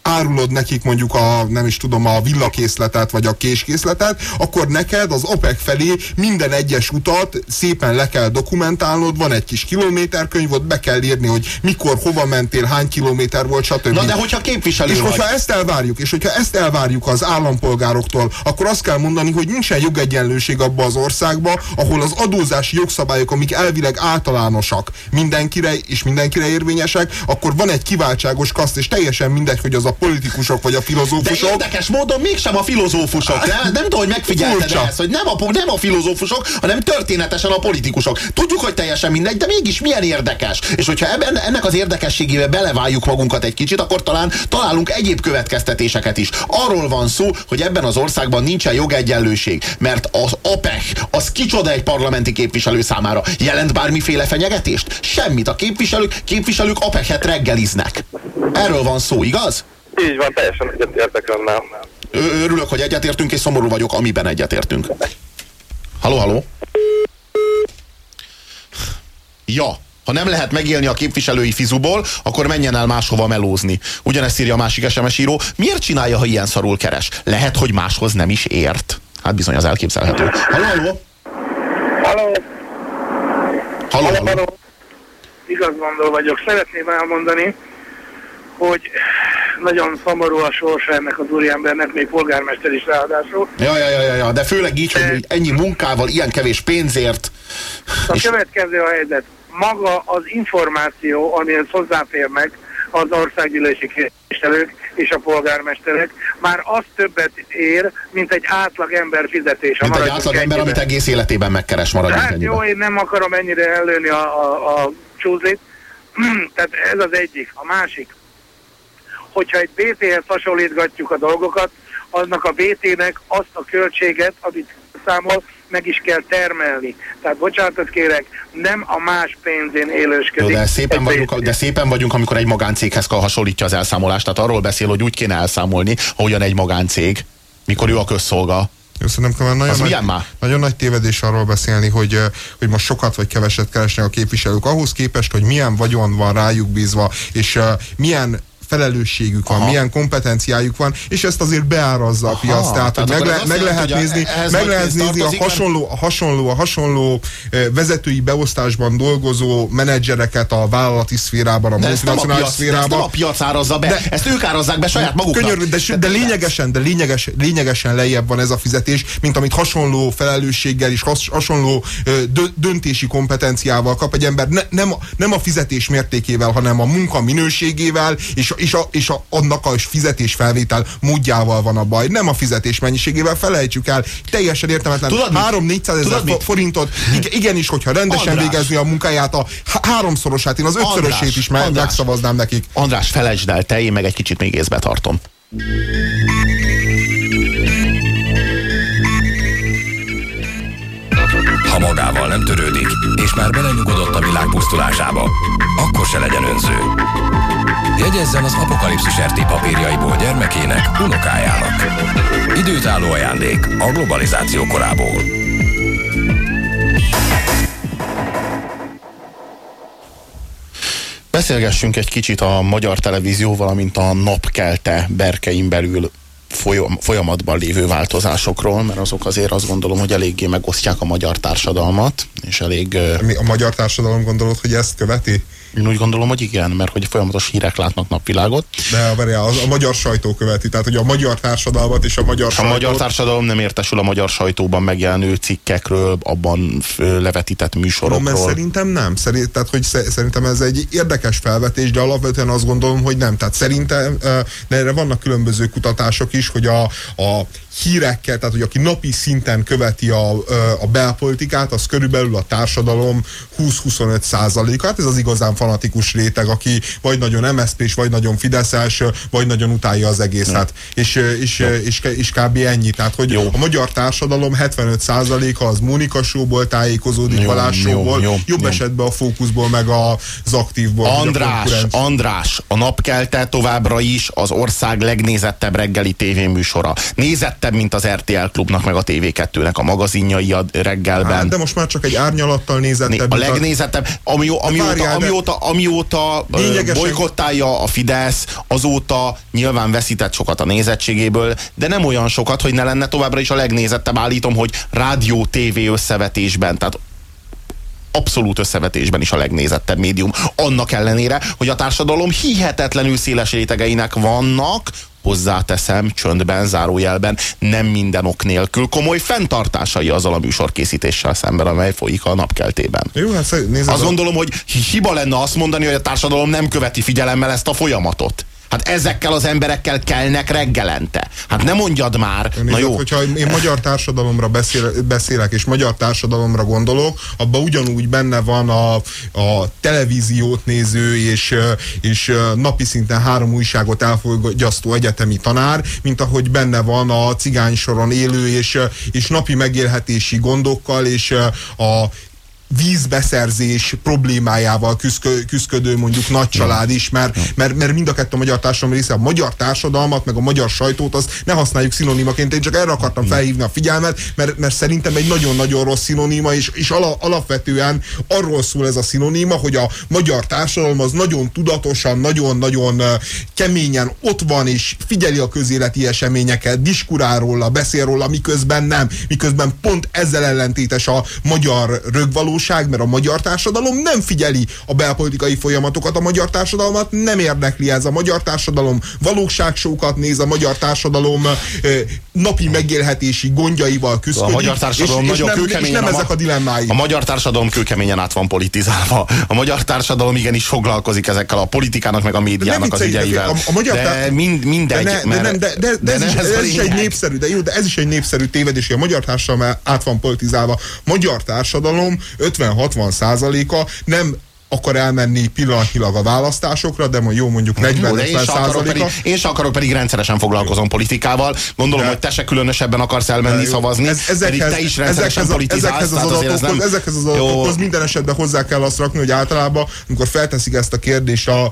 árulod nekik mondjuk a, nem is tudom, a villakészletet, vagy a késkészletet, akkor neked az OPEC felé minden egyes utat szépen le kell dokumentálnod, van egy kis kilométerkönyv, ott be kell írni, hogy mikor, hova mentél, hány kilométer volt, stb. Na de hogyha képviselő És vagy. hogyha ezt elvárjuk, és hogyha ezt elvárjuk az állampolgároktól, akkor azt kell mondani, hogy nincsen jogegyenlőség abba az országba, ahol az adózási jogszabályok, amik elvileg általánosak mindenkire és mindenkire érvényesek, akkor van egy kiváltságos kaszt, és teljesen mindegy, hogy az a politikusok vagy a filozófusok. De érdekes módon mégsem a filozófusok. Nem, nem tudom, hogy megfigyelted ezt, hogy nem a, nem a filozófusok, hanem történetesen a politikusok. Tudjuk, hogy teljesen mindegy, de mégis milyen érdekes. És hogyha ebben, ennek az érdekességébe beleváljuk magunkat egy kicsit, akkor talán találunk egyéb következtetéseket is. Arról van szó, hogy ebben az országban nincsen jogegyenlőség, mert az APEC, az kicsoda egy parlamenti képviselő számára. Jelent bármiféle fenyegetést? Semmit. A képviselők, képviselők APEC-et reggeliznek. Erről van szó, igaz? Így van, teljesen egyetértek önnel. Örülök, hogy egyetértünk, és szomorú vagyok, amiben egyetértünk. Haló, haló? Ja, ha nem lehet megélni a képviselői fizuból, akkor menjen el máshova melózni. Ugyanezt írja a másik SMS író. Miért csinálja, ha ilyen szarul keres? Lehet, hogy máshoz nem is ért. Hát bizony, az elképzelhető. Haló, haló? Haló? Haló, haló? haló. Igazmondó vagyok. Szeretném elmondani, hogy nagyon szomorú a sorsa ennek az úriembernek, még polgármester is ráadásul. Ja, ja, ja, ja, de főleg így, de... hogy ennyi munkával, ilyen kevés pénzért. A és... következő a helyzet. Maga az információ, amihez hozzáférnek az országgyűlési képviselők és a polgármesterek, már az többet ér, mint egy átlag ember fizetése. Mint egy átlag ember, amit egész életében megkeres maradjunk Hát ennyiben. jó, én nem akarom ennyire ellőni a, a, a csúzlit. Tehát ez az egyik. A másik, hogyha egy BT-hez hasonlítgatjuk a dolgokat, annak a BT-nek azt a költséget, amit számol, meg is kell termelni. Tehát bocsánatot kérek, nem a más pénzén élősködik. Jó, de, szépen vagyunk, de szépen vagyunk, amikor egy magáncéghez hasonlítja az elszámolást. Tehát arról beszél, hogy úgy kéne elszámolni, ahogyan egy magáncég, mikor ő a közszolga. Jó, szerintem nagyon, az nagy, már? nagyon nagy tévedés arról beszélni, hogy, hogy most sokat vagy keveset keresnek a képviselők, ahhoz képest, hogy milyen vagyon van rájuk bízva, és uh, milyen felelősségük van, Aha. milyen kompetenciájuk van, és ezt azért beárazza a piac. Tehát, tehát meg, le, meg lehet jelent, nézni, meg lehet nézni a hasonló, a hasonló, a hasonló vezetői beosztásban dolgozó menedzsereket a vállalati szférában, a multinacionális szférában. De ezt a piac árazza be, de, ezt ők árazzák be saját maguknak. Könyörű, de, de, lényegesen, de lényeges, lényegesen lejjebb van ez a fizetés, mint amit hasonló felelősséggel és has, hasonló döntési kompetenciával kap egy ember. Ne, nem, nem a fizetés mértékével, hanem a munka minőségével és és, a, és a, annak a fizetésfelvétel módjával van a baj. Nem a fizetés mennyiségével, felejtsük el. Teljesen értelmetlen. 3-400 ezer forintot, igenis, hogyha rendesen András. végezni a munkáját, a háromszorosát, én az ötszörösét András, is András, megszavaznám nekik. András, felejtsd el, te, én meg egy kicsit még észbe tartom. Ha magával nem törődik, és már belenyugodott a világ pusztulásába, akkor se legyen önző. Jegyezzen az apokalipszis RT papírjaiból gyermekének, unokájának. Időtálló ajándék a globalizáció korából. Beszélgessünk egy kicsit a magyar televízió, valamint a napkelte berkein belül folyamatban lévő változásokról, mert azok azért azt gondolom, hogy eléggé megosztják a magyar társadalmat, és elég... A magyar társadalom gondolod, hogy ezt követi? Én úgy gondolom, hogy igen, mert hogy folyamatos hírek látnak napvilágot. De várjál, a, a magyar sajtó követi, tehát hogy a magyar társadalmat és a magyar sajtót... A magyar társadalom nem értesül a magyar sajtóban megjelenő cikkekről, abban levetített műsorokról. No, mert szerintem nem. Szerint, tehát, hogy szerintem ez egy érdekes felvetés, de alapvetően azt gondolom, hogy nem. Tehát szerintem, de erre vannak különböző kutatások is, hogy a, a hírekkel, tehát hogy aki napi szinten követi a, a belpolitikát, az körülbelül a társadalom 20-25 százalékát. Ez az igazán fanatikus réteg, aki vagy nagyon MSZP-s, vagy nagyon Fideszes, vagy nagyon utálja az egészet. És, és, és, és, kb. ennyi. Tehát, hogy jó. a magyar társadalom 75 százaléka az Mónika showból tájékozódik, Balázs showból, jó, jó, jobb jó. esetben a fókuszból, meg az aktívból. András, a András, a napkelte továbbra is az ország legnézettebb reggeli tévéműsora. Nézettebb, mint az RTL klubnak, meg a TV2-nek a magazinjai a reggelben. Hát, de most már csak egy árnyalattal nézettebb. A legnézettebb, ami, amióta, amióta, amióta lényegesen... bolykottálja a Fidesz, azóta nyilván veszített sokat a nézettségéből, de nem olyan sokat, hogy ne lenne továbbra is a legnézettebb. Állítom, hogy rádió, TV összevetésben, tehát abszolút összevetésben is a legnézettebb médium. Annak ellenére, hogy a társadalom hihetetlenül széles rétegeinek vannak hozzáteszem, csöndben, zárójelben, nem minden ok nélkül komoly fenntartásai azzal a műsorkészítéssel szemben, amely folyik a napkeltében. Jó, hát nézd, Azt gondolom, hogy hiba lenne azt mondani, hogy a társadalom nem követi figyelemmel ezt a folyamatot. Hát ezekkel az emberekkel kelnek reggelente. Hát nem mondjad már. Na jó. Hogyha én magyar társadalomra beszél, beszélek, és magyar társadalomra gondolok, abban ugyanúgy benne van a, a televíziót néző, és, és napi szinten három újságot elfogyasztó egyetemi tanár, mint ahogy benne van a cigány soron élő, és, és napi megélhetési gondokkal, és a vízbeszerzés problémájával küzdködő mondjuk nagy család is, mert, mert, mert mind a kettő a magyar társadalom része, a magyar társadalmat, meg a magyar sajtót, azt ne használjuk szinonimaként. Én csak erre akartam felhívni a figyelmet, mert, mert szerintem egy nagyon-nagyon rossz szinoníma, és, és ala, alapvetően arról szól ez a szinoníma, hogy a magyar társadalom az nagyon tudatosan, nagyon-nagyon keményen ott van, és figyeli a közéleti eseményeket, diskurál róla, beszél róla, miközben nem, miközben pont ezzel ellentétes a magyar rögvalós valóság, mert a magyar társadalom nem figyeli a belpolitikai folyamatokat, a magyar társadalmat nem érdekli ez, a magyar társadalom valóságsókat néz, a magyar társadalom napi megélhetési gondjaival küzdik. A magyar társadalom és, nagyon és nem, és nem ezek a dilemmái. A magyar társadalom kőkeményen át van politizálva. A magyar társadalom igenis foglalkozik ezekkel a politikának, meg a médiának az ügyeivel. A, a magyar de mind, mindegy. De, ne, de, nem, de, de, de, de ez, is, ez, ez is egy népszerű, de jó, de ez is egy népszerű tévedés, hogy a magyar társadalom át van politizálva. Magyar társadalom 50-60 százaléka nem akar elmenni pillanatnyilag a választásokra, de jó mondjuk 40 50 százaléka. Én sem akarok pedig rendszeresen foglalkozom politikával. Gondolom, de, hogy te se különösebben akarsz elmenni szavazni, ez, ezekhez, te is rendszeresen ezekhez, ezekhez az adatokhoz, nem... ezekhez az adatokhoz minden esetben hozzá kell azt rakni, hogy általában, amikor felteszik ezt a kérdést a,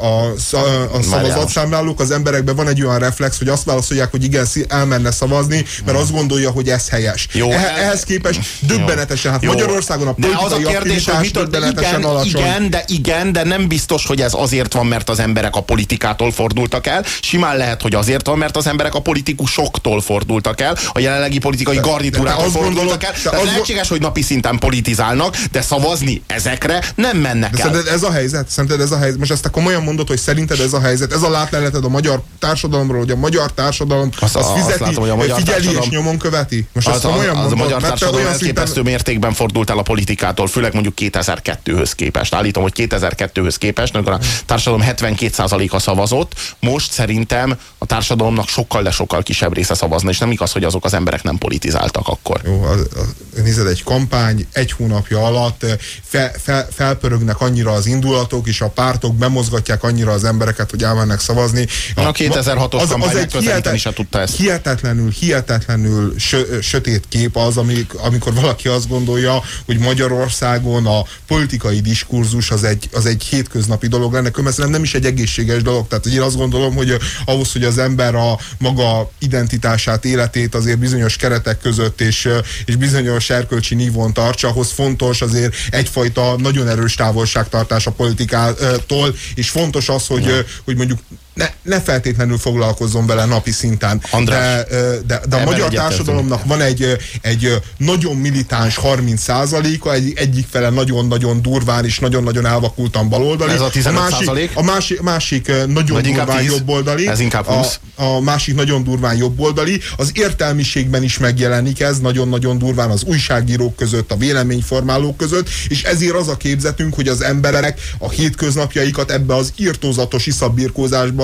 a, a, a szavazatszámlálók, az emberekben van egy olyan reflex, hogy azt válaszolják, hogy igen, elmenne szavazni, mert azt gondolja, hogy ez helyes. Jó, ehhez képest döbbenetesen, hát Magyarországon a politikai aktivitás döbbenetesen alatt igen, de igen, de nem biztos, hogy ez azért van, mert az emberek a politikától fordultak el. Simán lehet, hogy azért van, mert az emberek a politikusoktól fordultak el, a jelenlegi politikai garnitúrától fordultak el. Tehát az lehetséges, hogy napi szinten politizálnak, de szavazni ezekre nem mennek de el. Szerinted ez a helyzet? Szerinted ez a helyzet? Most ezt a komolyan mondod, hogy szerinted ez a helyzet? Ez a látleleted a magyar társadalomról, hogy a magyar társadalom az, az fizeti, látom, hogy a magyar figyeli társadalom, és nyomon követi? Most az, ezt komolyan az, az, mondod, a magyar társadalom elképesztő szinten... mértékben fordult el a politikától, főleg mondjuk 2002-höz képest képest. Állítom, hogy 2002-höz képest, amikor a társadalom 72%-a szavazott, most szerintem a társadalomnak sokkal, de sokkal kisebb része szavazna, és nem igaz, hogy azok az emberek nem politizáltak akkor. Jó, a, a, nézed, egy kampány egy hónapja alatt fe, fe, felpörögnek annyira az indulatok, és a pártok bemozgatják annyira az embereket, hogy elmennek szavazni. A, a 2006-os az, kampány az egy hihetet, is tudta ezt. Hihetetlenül, hihetetlenül sö, sötét kép az, amik, amikor valaki azt gondolja, hogy Magyarországon a politikai diskurzus az egy, az egy hétköznapi dolog lenne, mert nem is egy egészséges dolog. Tehát én azt gondolom, hogy ahhoz, hogy az ember a maga identitását, életét azért bizonyos keretek között és, és bizonyos erkölcsi nívón tartsa, ahhoz fontos azért egyfajta nagyon erős távolságtartás a politikától, és fontos az, hogy, hogy mondjuk ne, ne feltétlenül foglalkozzon vele napi szinten. András, de, de, de a magyar társadalomnak van egy, egy nagyon militáns 30% a egy, egyik fele nagyon-nagyon durván és nagyon-nagyon elvakultan baloldali. Ez a 15 a másik, a másik, másik nagyon durván jobboldali. Ez inkább plusz. A, a másik nagyon durván jobboldali. Az értelmiségben is megjelenik ez nagyon-nagyon durván az újságírók között, a véleményformálók között, és ezért az a képzetünk, hogy az emberek a hétköznapjaikat ebbe az írtózatos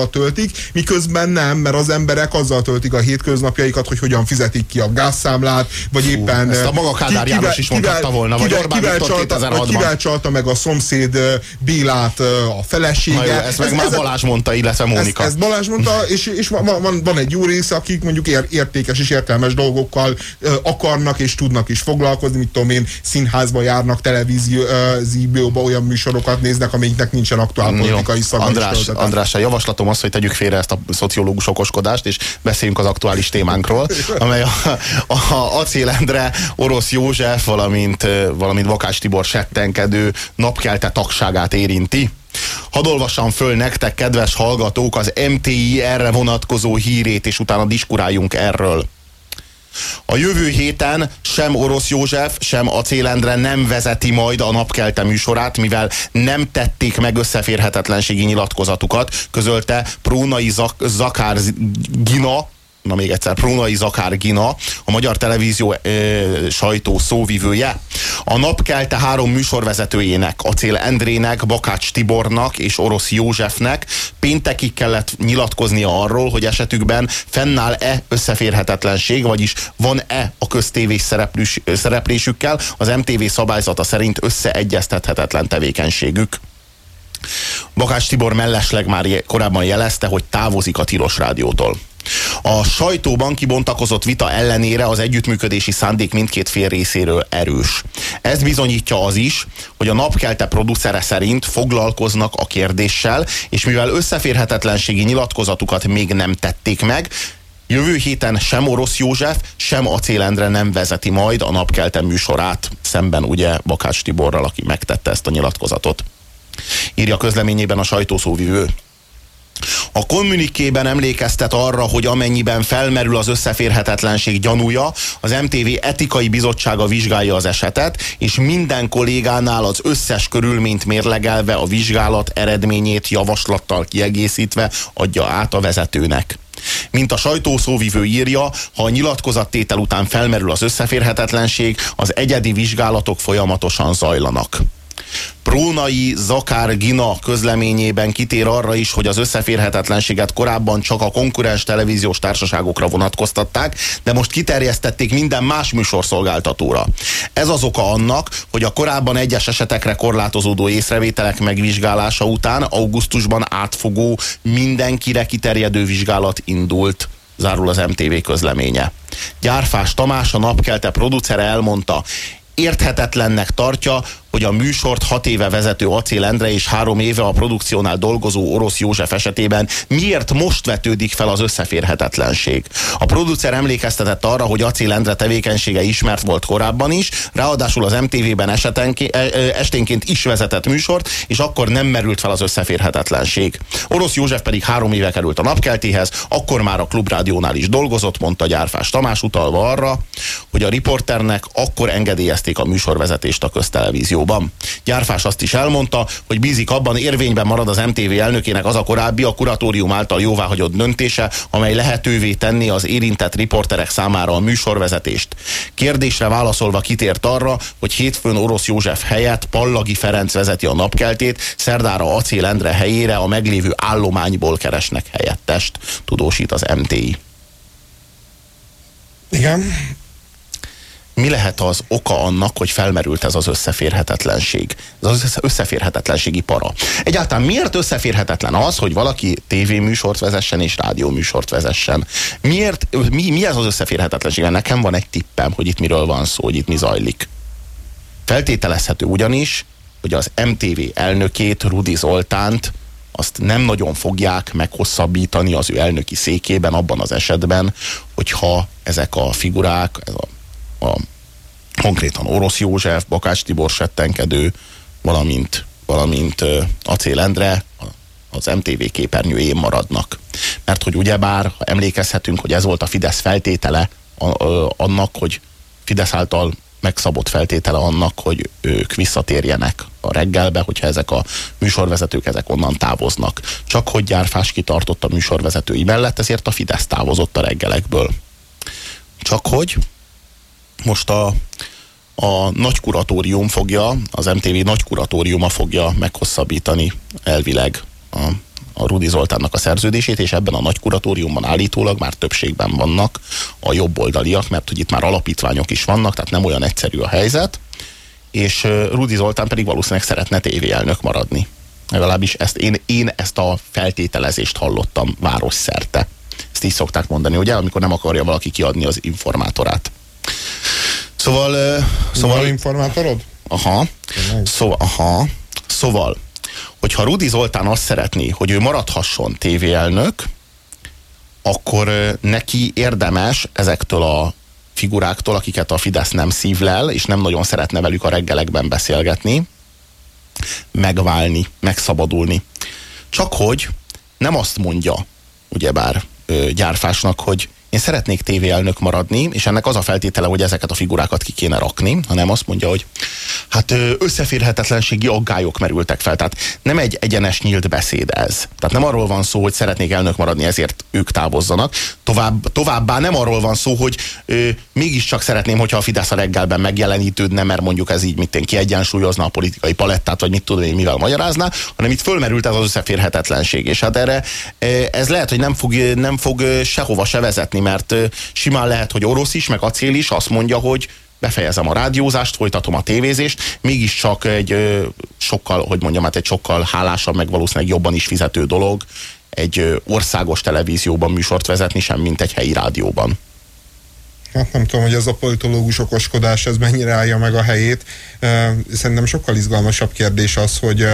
iszabírkózásba töltik, miközben nem, mert az emberek azzal töltik a hétköznapjaikat, hogy hogyan fizetik ki a gázszámlát, vagy éppen... Ezt a maga Kádár János is mondhatta volna, vagy Orbán kivel, csalta, kivel csalta meg a szomszéd Bélát a felesége. Na jó, ezt meg ez, már Balázs mondta, illetve Mónika. Ezt, ezt Balázs mondta, és, és van, van, van egy jó része, akik mondjuk ér, értékes és értelmes dolgokkal akarnak és tudnak is foglalkozni, mit tudom én, színházba járnak, televízióba olyan műsorokat néznek, amiknek nincsen aktuál politikai szakmai András, András, a javaslatom az, hogy tegyük félre ezt a szociológus okoskodást, és beszéljünk az aktuális témánkról, amely a, a, a Acélendre, Orosz József, valamint, valamint Vakás Tibor settenkedő napkelte tagságát érinti. Hadd olvassam föl nektek, kedves hallgatók, az MTI erre vonatkozó hírét, és utána diskuráljunk erről. A jövő héten sem Orosz József, sem Acélendre nem vezeti majd a napkelte műsorát, mivel nem tették meg összeférhetetlenségi nyilatkozatukat, közölte Prónai Zak Zakár Gina, na még egyszer, Prónai Zakár Gina, a Magyar Televízió e, sajtó szóvivője. A napkelte három műsorvezetőjének, Acél Endrének, Bakács Tibornak és Orosz Józsefnek péntekig kellett nyilatkoznia arról, hogy esetükben fennáll-e összeférhetetlenség, vagyis van-e a köztévés szereplés, szereplésükkel az MTV szabályzata szerint összeegyeztethetetlen tevékenységük. Bakács Tibor mellesleg már korábban jelezte, hogy távozik a Tilos Rádiótól. A sajtóban kibontakozott vita ellenére az együttműködési szándék mindkét fél részéről erős. Ez bizonyítja az is, hogy a napkelte producere szerint foglalkoznak a kérdéssel, és mivel összeférhetetlenségi nyilatkozatukat még nem tették meg, Jövő héten sem Orosz József, sem Acélendre nem vezeti majd a napkelte műsorát, szemben ugye Bakács Tiborral, aki megtette ezt a nyilatkozatot. Írja közleményében a sajtószóvivő. A kommunikében emlékeztet arra, hogy amennyiben felmerül az összeférhetetlenség gyanúja, az MTV etikai bizottsága vizsgálja az esetet, és minden kollégánál az összes körülményt mérlegelve a vizsgálat eredményét javaslattal kiegészítve adja át a vezetőnek. Mint a sajtószóvivő írja, ha a nyilatkozattétel után felmerül az összeférhetetlenség, az egyedi vizsgálatok folyamatosan zajlanak. Prónai Zakár Gina közleményében kitér arra is, hogy az összeférhetetlenséget korábban csak a konkurens televíziós társaságokra vonatkoztatták, de most kiterjesztették minden más műsorszolgáltatóra. Ez az oka annak, hogy a korábban egyes esetekre korlátozódó észrevételek megvizsgálása után augusztusban átfogó, mindenkire kiterjedő vizsgálat indult zárul az MTV közleménye. Gyárfás Tamás, a napkelte producere elmondta, érthetetlennek tartja, hogy a műsort hat éve vezető Acél Endre és három éve a produkciónál dolgozó Orosz József esetében miért most vetődik fel az összeférhetetlenség. A producer emlékeztetett arra, hogy Acél Endre tevékenysége ismert volt korábban is, ráadásul az MTV-ben e, esténként is vezetett műsort, és akkor nem merült fel az összeférhetetlenség. Orosz József pedig három éve került a napkeltéhez, akkor már a klubrádiónál is dolgozott, mondta Gyárfás Tamás utalva arra, hogy a riporternek akkor engedélyezték a műsorvezetést a köztelevízió rádióban. Gyárfás azt is elmondta, hogy bízik abban érvényben marad az MTV elnökének az a korábbi a kuratórium által jóváhagyott döntése, amely lehetővé tenni az érintett riporterek számára a műsorvezetést. Kérdésre válaszolva kitért arra, hogy hétfőn Orosz József helyett Pallagi Ferenc vezeti a napkeltét, szerdára Acél Endre helyére a meglévő állományból keresnek helyettest, tudósít az MTI. Igen, mi lehet az oka annak, hogy felmerült ez az összeférhetetlenség? Ez az összeférhetetlenségi para. Egyáltalán miért összeférhetetlen az, hogy valaki tévéműsort vezessen és rádióműsort vezessen? Miért, mi, mi ez az összeférhetetlenség? Nekem van egy tippem, hogy itt miről van szó, hogy itt mi zajlik. Feltételezhető ugyanis, hogy az MTV elnökét, Rudi Zoltánt, azt nem nagyon fogják meghosszabbítani az ő elnöki székében abban az esetben, hogyha ezek a figurák, ez a a konkrétan Orosz József, Bakács Tibor settenkedő, valamint, valamint Acél Endre az MTV képernyőjén maradnak. Mert hogy ugyebár, emlékezhetünk, hogy ez volt a Fidesz feltétele annak, hogy Fidesz által megszabott feltétele annak, hogy ők visszatérjenek a reggelbe, hogyha ezek a műsorvezetők ezek onnan távoznak. Csak hogy Gyárfás kitartott a műsorvezetői mellett, ezért a Fidesz távozott a reggelekből. Csak hogy most a, a nagy kuratórium fogja, az MTV nagy kuratóriuma fogja meghosszabbítani elvileg a, a Rudi Zoltánnak a szerződését, és ebben a nagy kuratóriumban állítólag már többségben vannak a jobboldaliak, mert hogy itt már alapítványok is vannak, tehát nem olyan egyszerű a helyzet, és Rudi Zoltán pedig valószínűleg szeretne tévéelnök maradni. Legalábbis ezt, én, én ezt a feltételezést hallottam városszerte. Ezt így szokták mondani, ugye, amikor nem akarja valaki kiadni az informátorát. Szóval... szóval Van informátorod? Aha. Szóval, aha. Szóval, hogyha Rudi Zoltán azt szeretné, hogy ő maradhasson tévéelnök, akkor neki érdemes ezektől a figuráktól, akiket a Fidesz nem szívlel, és nem nagyon szeretne velük a reggelekben beszélgetni, megválni, megszabadulni. Csak hogy nem azt mondja, ugyebár gyárfásnak, hogy én szeretnék tévéelnök maradni, és ennek az a feltétele, hogy ezeket a figurákat ki kéne rakni, hanem azt mondja, hogy hát összeférhetetlenségi aggályok merültek fel. Tehát nem egy egyenes nyílt beszéd ez. Tehát nem arról van szó, hogy szeretnék elnök maradni, ezért ők távozzanak. Tovább, továbbá nem arról van szó, hogy ö, mégiscsak szeretném, hogyha a Fidesz a reggelben megjelenítődne, mert mondjuk ez így mit én kiegyensúlyozna a politikai palettát, vagy mit tudom én, mivel magyarázná, hanem itt fölmerült ez az összeférhetetlenség. És hát erre ez lehet, hogy nem fog, nem fog sehova se vezetni, mert simán lehet, hogy orosz is, meg acél is azt mondja, hogy befejezem a rádiózást, folytatom a tévézést, mégiscsak egy ö, sokkal, hogy mondjam, hát egy sokkal hálásabb, meg valószínűleg jobban is fizető dolog egy ö, országos televízióban műsort vezetni, sem mint egy helyi rádióban. Hát nem tudom, hogy ez a politológus okoskodás, ez mennyire állja meg a helyét. Szerintem sokkal izgalmasabb kérdés az, hogy,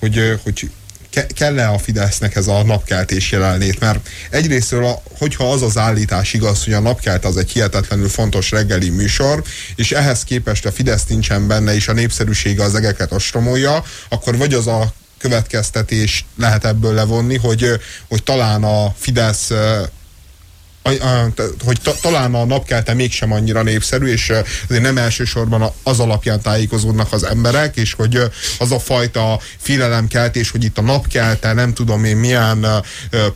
hogy, hogy ke kell-e a Fidesznek ez a napkeltés jelenlét, mert egyrésztről, hogyha az az állítás igaz, hogy a napkelt az egy hihetetlenül fontos reggeli műsor, és ehhez képest a Fidesz nincsen benne, és a népszerűsége az egeket ostromolja, akkor vagy az a következtetés lehet ebből levonni, hogy, hogy talán a Fidesz hogy ta, talán a napkelte mégsem annyira népszerű, és azért nem elsősorban az alapján tájékozódnak az emberek, és hogy az a fajta félelemkeltés, hogy itt a napkelte, nem tudom én milyen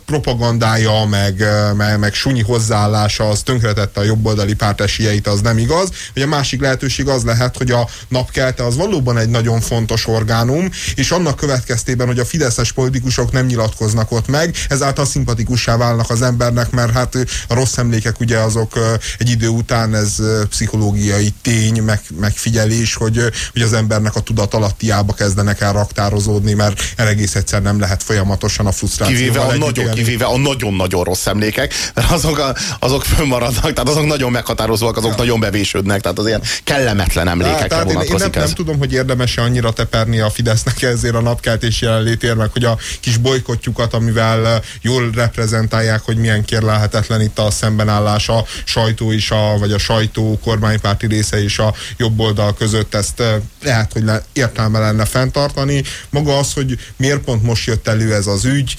propagandája, meg, meg, meg sunyi hozzáállása, az tönkretette a jobboldali párt esélyeit, az nem igaz. Hogy a másik lehetőség az lehet, hogy a napkelte az valóban egy nagyon fontos orgánum, és annak következtében, hogy a fideszes politikusok nem nyilatkoznak ott meg, ezáltal szimpatikussá válnak az embernek, mert hát a rossz emlékek ugye azok egy idő után ez pszichológiai tény, meg, megfigyelés, hogy, hogy az embernek a tudat alattiába kezdenek el raktározódni, mert el egész egyszer nem lehet folyamatosan a frusztráció. Kivéve a, nagyon, kivéve a nagyon-nagyon rossz emlékek, mert azok, a, azok fönnmaradnak, tehát azok nagyon meghatározóak, azok ja. nagyon bevésődnek, tehát az ilyen kellemetlen emlékekre tehát vonatkozik én, én nem, ez. nem tudom, hogy érdemes-e annyira teperni a Fidesznek ezért a napkeltés jelenlétért, meg hogy a kis bolykotjukat, amivel jól reprezentálják, hogy milyen kérlelhetetlen itt a szembenállás a sajtó is, a, vagy a sajtó kormánypárti része is a jobb oldal között ezt eh, lehet, hogy le, értelme lenne fenntartani. Maga az, hogy miért pont most jött elő ez az ügy,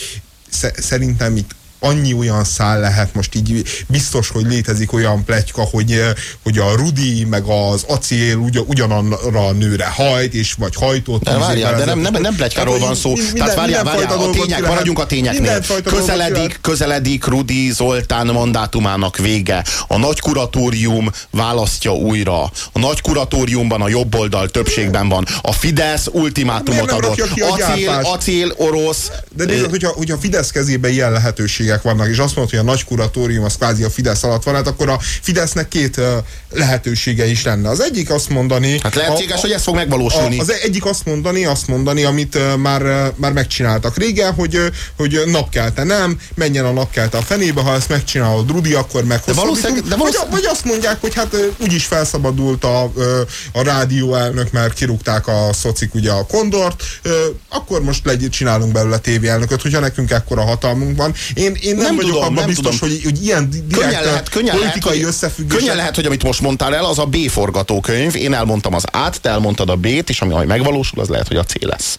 szerintem itt annyi olyan szál lehet most így biztos, hogy létezik olyan pletyka, hogy, eh, hogy a Rudi meg az acél ugy, ugyanarra a nőre hajt, és vagy hajtott. De várjál, de nem, nem, nem pletykáról van szó. Minden, Tehát várjál, várjál, a tények, maradjunk a tényeknél. Közeledik, közeledik Rudi Zoltán mandátumának vége. A nagy kuratórium választja újra. A nagy kuratóriumban a jobb oldal többségben van. A Fidesz ultimátumot adott. Acél, acél, orosz. De nézd, hogyha, hogyha Fidesz kezében ilyen lehetőség lehetőségek vannak, és azt mondod, hogy a nagy kuratórium az kvázi a Fidesz alatt van, hát akkor a Fidesznek két lehetősége is lenne. Az egyik azt mondani... Hát lehetséges, a, a, hogy ez fog megvalósulni. A, az egyik azt mondani, azt mondani, amit már, már megcsináltak régen, hogy, hogy napkelte nem, menjen a napkelte a fenébe, ha ezt megcsinálod Rudi, akkor meghosszabbítunk. De de vagy, vagy azt mondják, hogy hát úgyis felszabadult a, a rádióelnök, mert kirúgták a szocik ugye a kondort, akkor most legy, csinálunk belőle tévéelnököt, hogyha nekünk ekkora hatalmunk van. Én, én nem, nem vagyok tudom, abban nem biztos, tudom. Hogy, hogy ilyen direkt lehet, könnyen politikai lehet, összefüggés. Könnyen lehet, hogy amit most mondtál el, az a B forgatókönyv. Én elmondtam az A-t, te elmondtad a B-t, és ami majd megvalósul, az lehet, hogy a C lesz.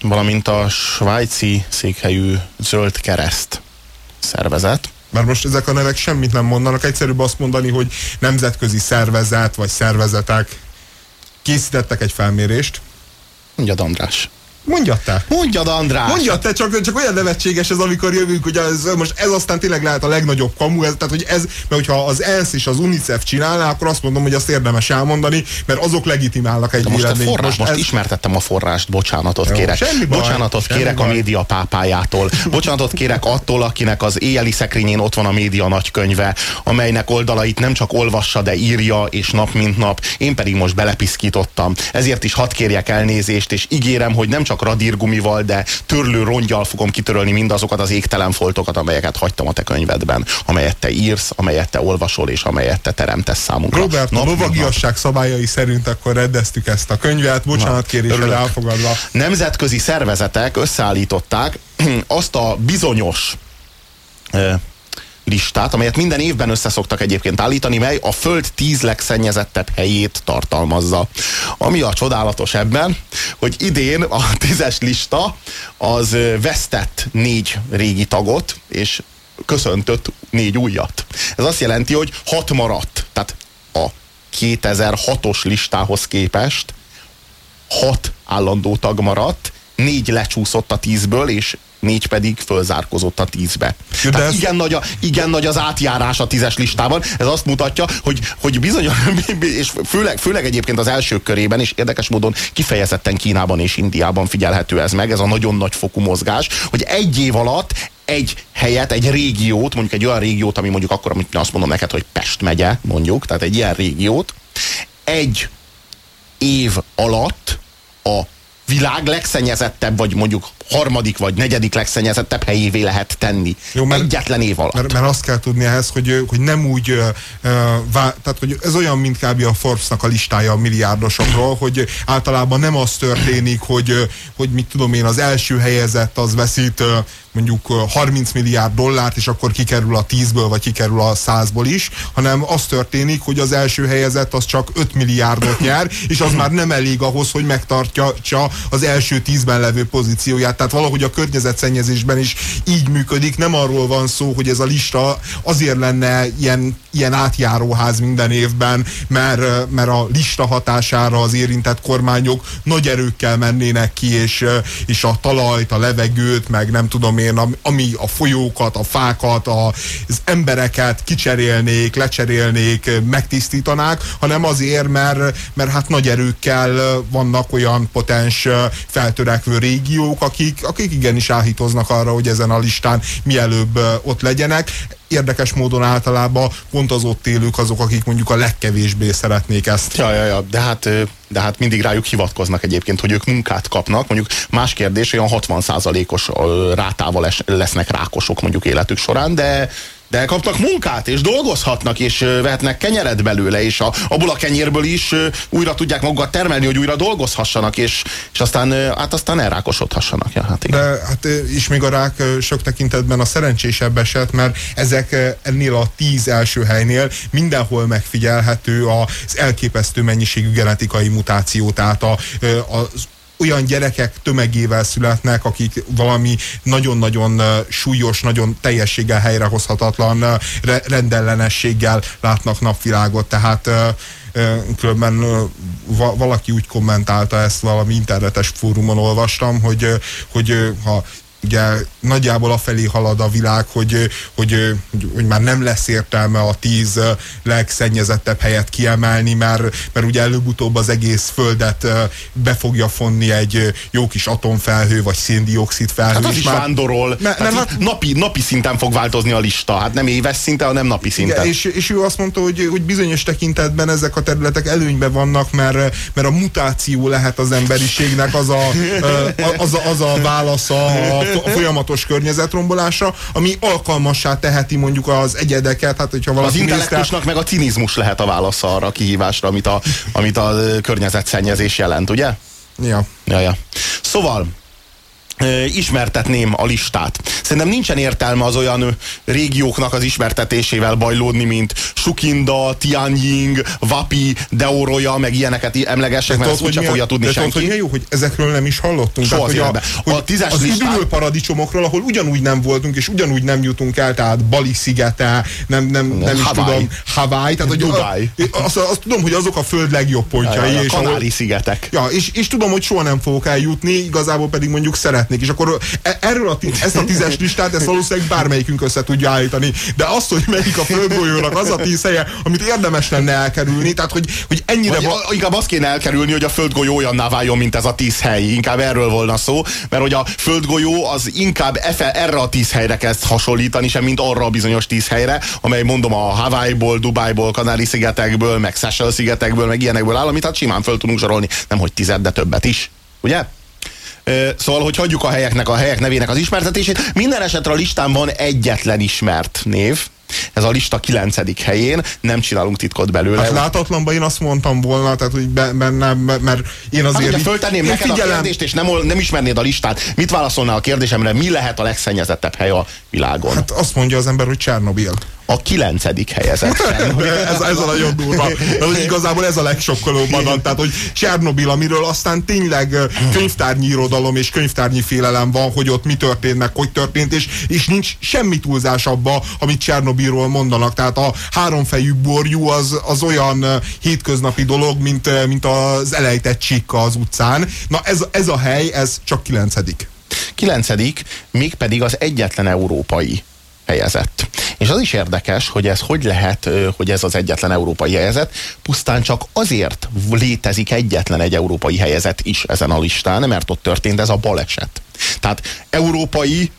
valamint a svájci székhelyű Zöld Kereszt szervezet. Mert most ezek a nevek semmit nem mondanak, egyszerűbb azt mondani, hogy nemzetközi szervezet vagy szervezetek készítettek egy felmérést. Mondjad András. Mondjad te. Mondjad, András. Mondjad te, csak, csak olyan nevetséges ez, amikor jövünk, hogy ez, most ez aztán tényleg lehet a legnagyobb kamu, ez, tehát hogy ez, mert hogyha az ENSZ és az UNICEF csinálná, akkor azt mondom, hogy azt érdemes elmondani, mert azok legitimálnak egy most, forrás, most, most ez... ismertettem a forrást, bocsánatot Jó, kérek. Semmi baj, bocsánatot semmi kérek baj. a média pápájától. Bocsánatot kérek attól, akinek az éjjeli szekrényén ott van a média nagykönyve, amelynek oldalait nem csak olvassa, de írja, és nap mint nap. Én pedig most belepiszkítottam. Ezért is hadd kérjek elnézést, és ígérem, hogy nem csak csak radírgumival, de törlő rongyal fogom kitörölni mindazokat az égtelen foltokat, amelyeket hagytam a te könyvedben, amelyet te írsz, amelyet te olvasol, és amelyet te teremtesz számunkra. Robert, nap, a lovagiasság szabályai szerint akkor rendeztük ezt a könyvet, bocsánat kéréssel elfogadva. Nemzetközi szervezetek összeállították azt a bizonyos listát, amelyet minden évben összeszoktak egyébként állítani, mely a Föld tíz legszennyezettebb helyét tartalmazza. Ami a csodálatos ebben, hogy idén a tízes lista az vesztett négy régi tagot, és köszöntött négy újat. Ez azt jelenti, hogy hat maradt. Tehát a 2006-os listához képest hat állandó tag maradt, négy lecsúszott a tízből, és négy pedig fölzárkozott a tízbe. De Tehát ez... igen, nagy a, igen nagy az átjárás a tízes listában. Ez azt mutatja, hogy, hogy bizony, és főleg, főleg egyébként az első körében, és érdekes módon kifejezetten Kínában és Indiában figyelhető ez meg, ez a nagyon nagy fokú mozgás, hogy egy év alatt egy helyet, egy régiót, mondjuk egy olyan régiót, ami mondjuk akkor, amit azt mondom neked, hogy Pest megye, mondjuk, tehát egy ilyen régiót, egy év alatt a világ legszennyezettebb, vagy mondjuk harmadik vagy negyedik legszennyezettebb helyévé lehet tenni. Jó, mert, Egyetlen év alatt. Mert, mert azt kell tudni ehhez, hogy, hogy nem úgy, uh, vá, tehát hogy ez olyan, mint kb. a Forbes-nak a listája a milliárdosokról, hogy általában nem az történik, hogy, hogy mit tudom én, az első helyezett az veszít mondjuk 30 milliárd dollárt, és akkor kikerül a 10-ből, vagy kikerül a 100-ból is, hanem az történik, hogy az első helyezett az csak 5 milliárdot nyer, és az már nem elég ahhoz, hogy megtartja az első 10-ben levő pozícióját. Tehát valahogy a környezetszennyezésben is így működik. Nem arról van szó, hogy ez a lista azért lenne ilyen, ilyen átjáróház minden évben, mert, mert a lista hatására az érintett kormányok nagy erőkkel mennének ki, és, és a talajt, a levegőt, meg nem tudom én, ami a folyókat, a fákat, az embereket kicserélnék, lecserélnék, megtisztítanák, hanem azért, mert, mert hát nagy erőkkel vannak olyan potens feltörekvő régiók, akik, akik igenis áhítoznak arra, hogy ezen a listán mielőbb ott legyenek érdekes módon általában pont az ott élők azok, akik mondjuk a legkevésbé szeretnék ezt. Ja, ja, ja, de hát, de hát mindig rájuk hivatkoznak egyébként, hogy ők munkát kapnak. Mondjuk más kérdés, olyan 60%-os rátával lesznek rákosok mondjuk életük során, de de kapnak munkát, és dolgozhatnak, és vehetnek kenyeret belőle, és a, abból a kenyérből is újra tudják magukat termelni, hogy újra dolgozhassanak, és, és aztán, hát aztán elrákosodhassanak. Ja, hát igen. De hát is még a rák sok tekintetben a szerencsésebb eset, mert ezek ennél a tíz első helynél mindenhol megfigyelhető az elképesztő mennyiségű genetikai mutáció, tehát a, az olyan gyerekek tömegével születnek, akik valami nagyon-nagyon súlyos, nagyon teljességgel helyrehozhatatlan rendellenességgel látnak napvilágot. Tehát különben valaki úgy kommentálta ezt valami internetes fórumon olvastam, hogy, hogy ha ugye nagyjából afelé halad a világ, hogy, hogy, hogy már nem lesz értelme a tíz legszennyezettebb helyet kiemelni, mert, mert ugye előbb-utóbb az egész földet be fogja fonni egy jó kis atomfelhő, vagy széndiokszid felhő. Hát az is már... vándorol. Ne, nem, hát, napi, napi szinten fog változni a lista. Hát nem éves szinten, hanem napi szinten. Igen, és, és ő azt mondta, hogy, hogy bizonyos tekintetben ezek a területek előnyben vannak, mert, mert a mutáció lehet az emberiségnek az a, az a, az a válasza a a folyamatos környezetrombolásra, ami alkalmassá teheti mondjuk az egyedeket. Hát, hogyha valaki az intellektusnak meg a cinizmus lehet a válasz arra a kihívásra, amit a, amit a környezetszennyezés jelent, ugye? Ja. ja, ja. Szóval, ismertetném a listát. Szerintem nincsen értelme az olyan régióknak az ismertetésével bajlódni, mint Sukinda, Tianjing, Vapi, Deoroja, meg ilyeneket emlegesek, mert ezt úgyse fogja tudni de senki. Tudod, hogy jó, hogy ezekről nem is hallottunk. Soha tehát, hogy a, hogy a tízes az listán... paradicsomokról, ahol ugyanúgy nem voltunk, és ugyanúgy nem jutunk el, tehát Bali szigete, nem, nem, nem is Hawaii. tudom, Hawaii, tehát hogy Dubai. Azt, azt, tudom, hogy azok a föld legjobb pontjai. Ja, ja, a Kanári szigetek. Ja, és, és tudom, hogy soha nem fogok eljutni, igazából pedig mondjuk szeretnék, és akkor e- erről a, ezt a tízes listát, ezt valószínűleg bármelyikünk össze tudja állítani. De azt, hogy melyik a földgolyónak az a tíz helye, amit érdemes lenne elkerülni, tehát hogy, hogy ennyire... Vagy, va- inkább azt kéne elkerülni, hogy a földgolyó olyanná váljon, mint ez a tíz hely. Inkább erről volna szó, mert hogy a földgolyó az inkább efe, erre a tíz helyre kezd hasonlítani, sem mint arra a bizonyos tíz helyre, amely mondom a Hawaii-ból, Dubájból, Kanári-szigetekből, meg Seychelles-szigetekből, meg ilyenekből áll, amit hát simán föl tudunk sorolni, nem hogy tized, de többet is. Ugye? Szóval, hogy hagyjuk a helyeknek, a helyek nevének az ismertetését. Minden esetre a listán van egyetlen ismert név, ez a lista kilencedik helyén, nem csinálunk titkot belőle. Hát látatlanban én azt mondtam volna, tehát hogy bennem, mert én hát, azért... Hát, föltenném neked figyelem. a kérdést, és nem, nem ismernéd a listát, mit válaszolnál a kérdésemre, mi lehet a legszennyezettebb hely a világon? Hát azt mondja az ember, hogy Csernobil a kilencedik helyezett. ez, ez a nagyon durva. Hogy igazából ez a legsokkolóbb adat. Tehát, hogy Csernobil, amiről aztán tényleg könyvtárnyi irodalom és könyvtárnyi félelem van, hogy ott mi történt, meg hogy történt, és, és nincs semmi túlzás abba, amit Csernobilról mondanak. Tehát a háromfejű borjú az, az olyan hétköznapi dolog, mint, mint az elejtett csikka az utcán. Na ez, ez a hely, ez csak kilencedik. Kilencedik, mégpedig az egyetlen európai helyezett. És az is érdekes, hogy ez hogy lehet, hogy ez az egyetlen európai helyezet, pusztán csak azért létezik egyetlen egy európai helyezet is ezen a listán, mert ott történt ez a baleset. Tehát európai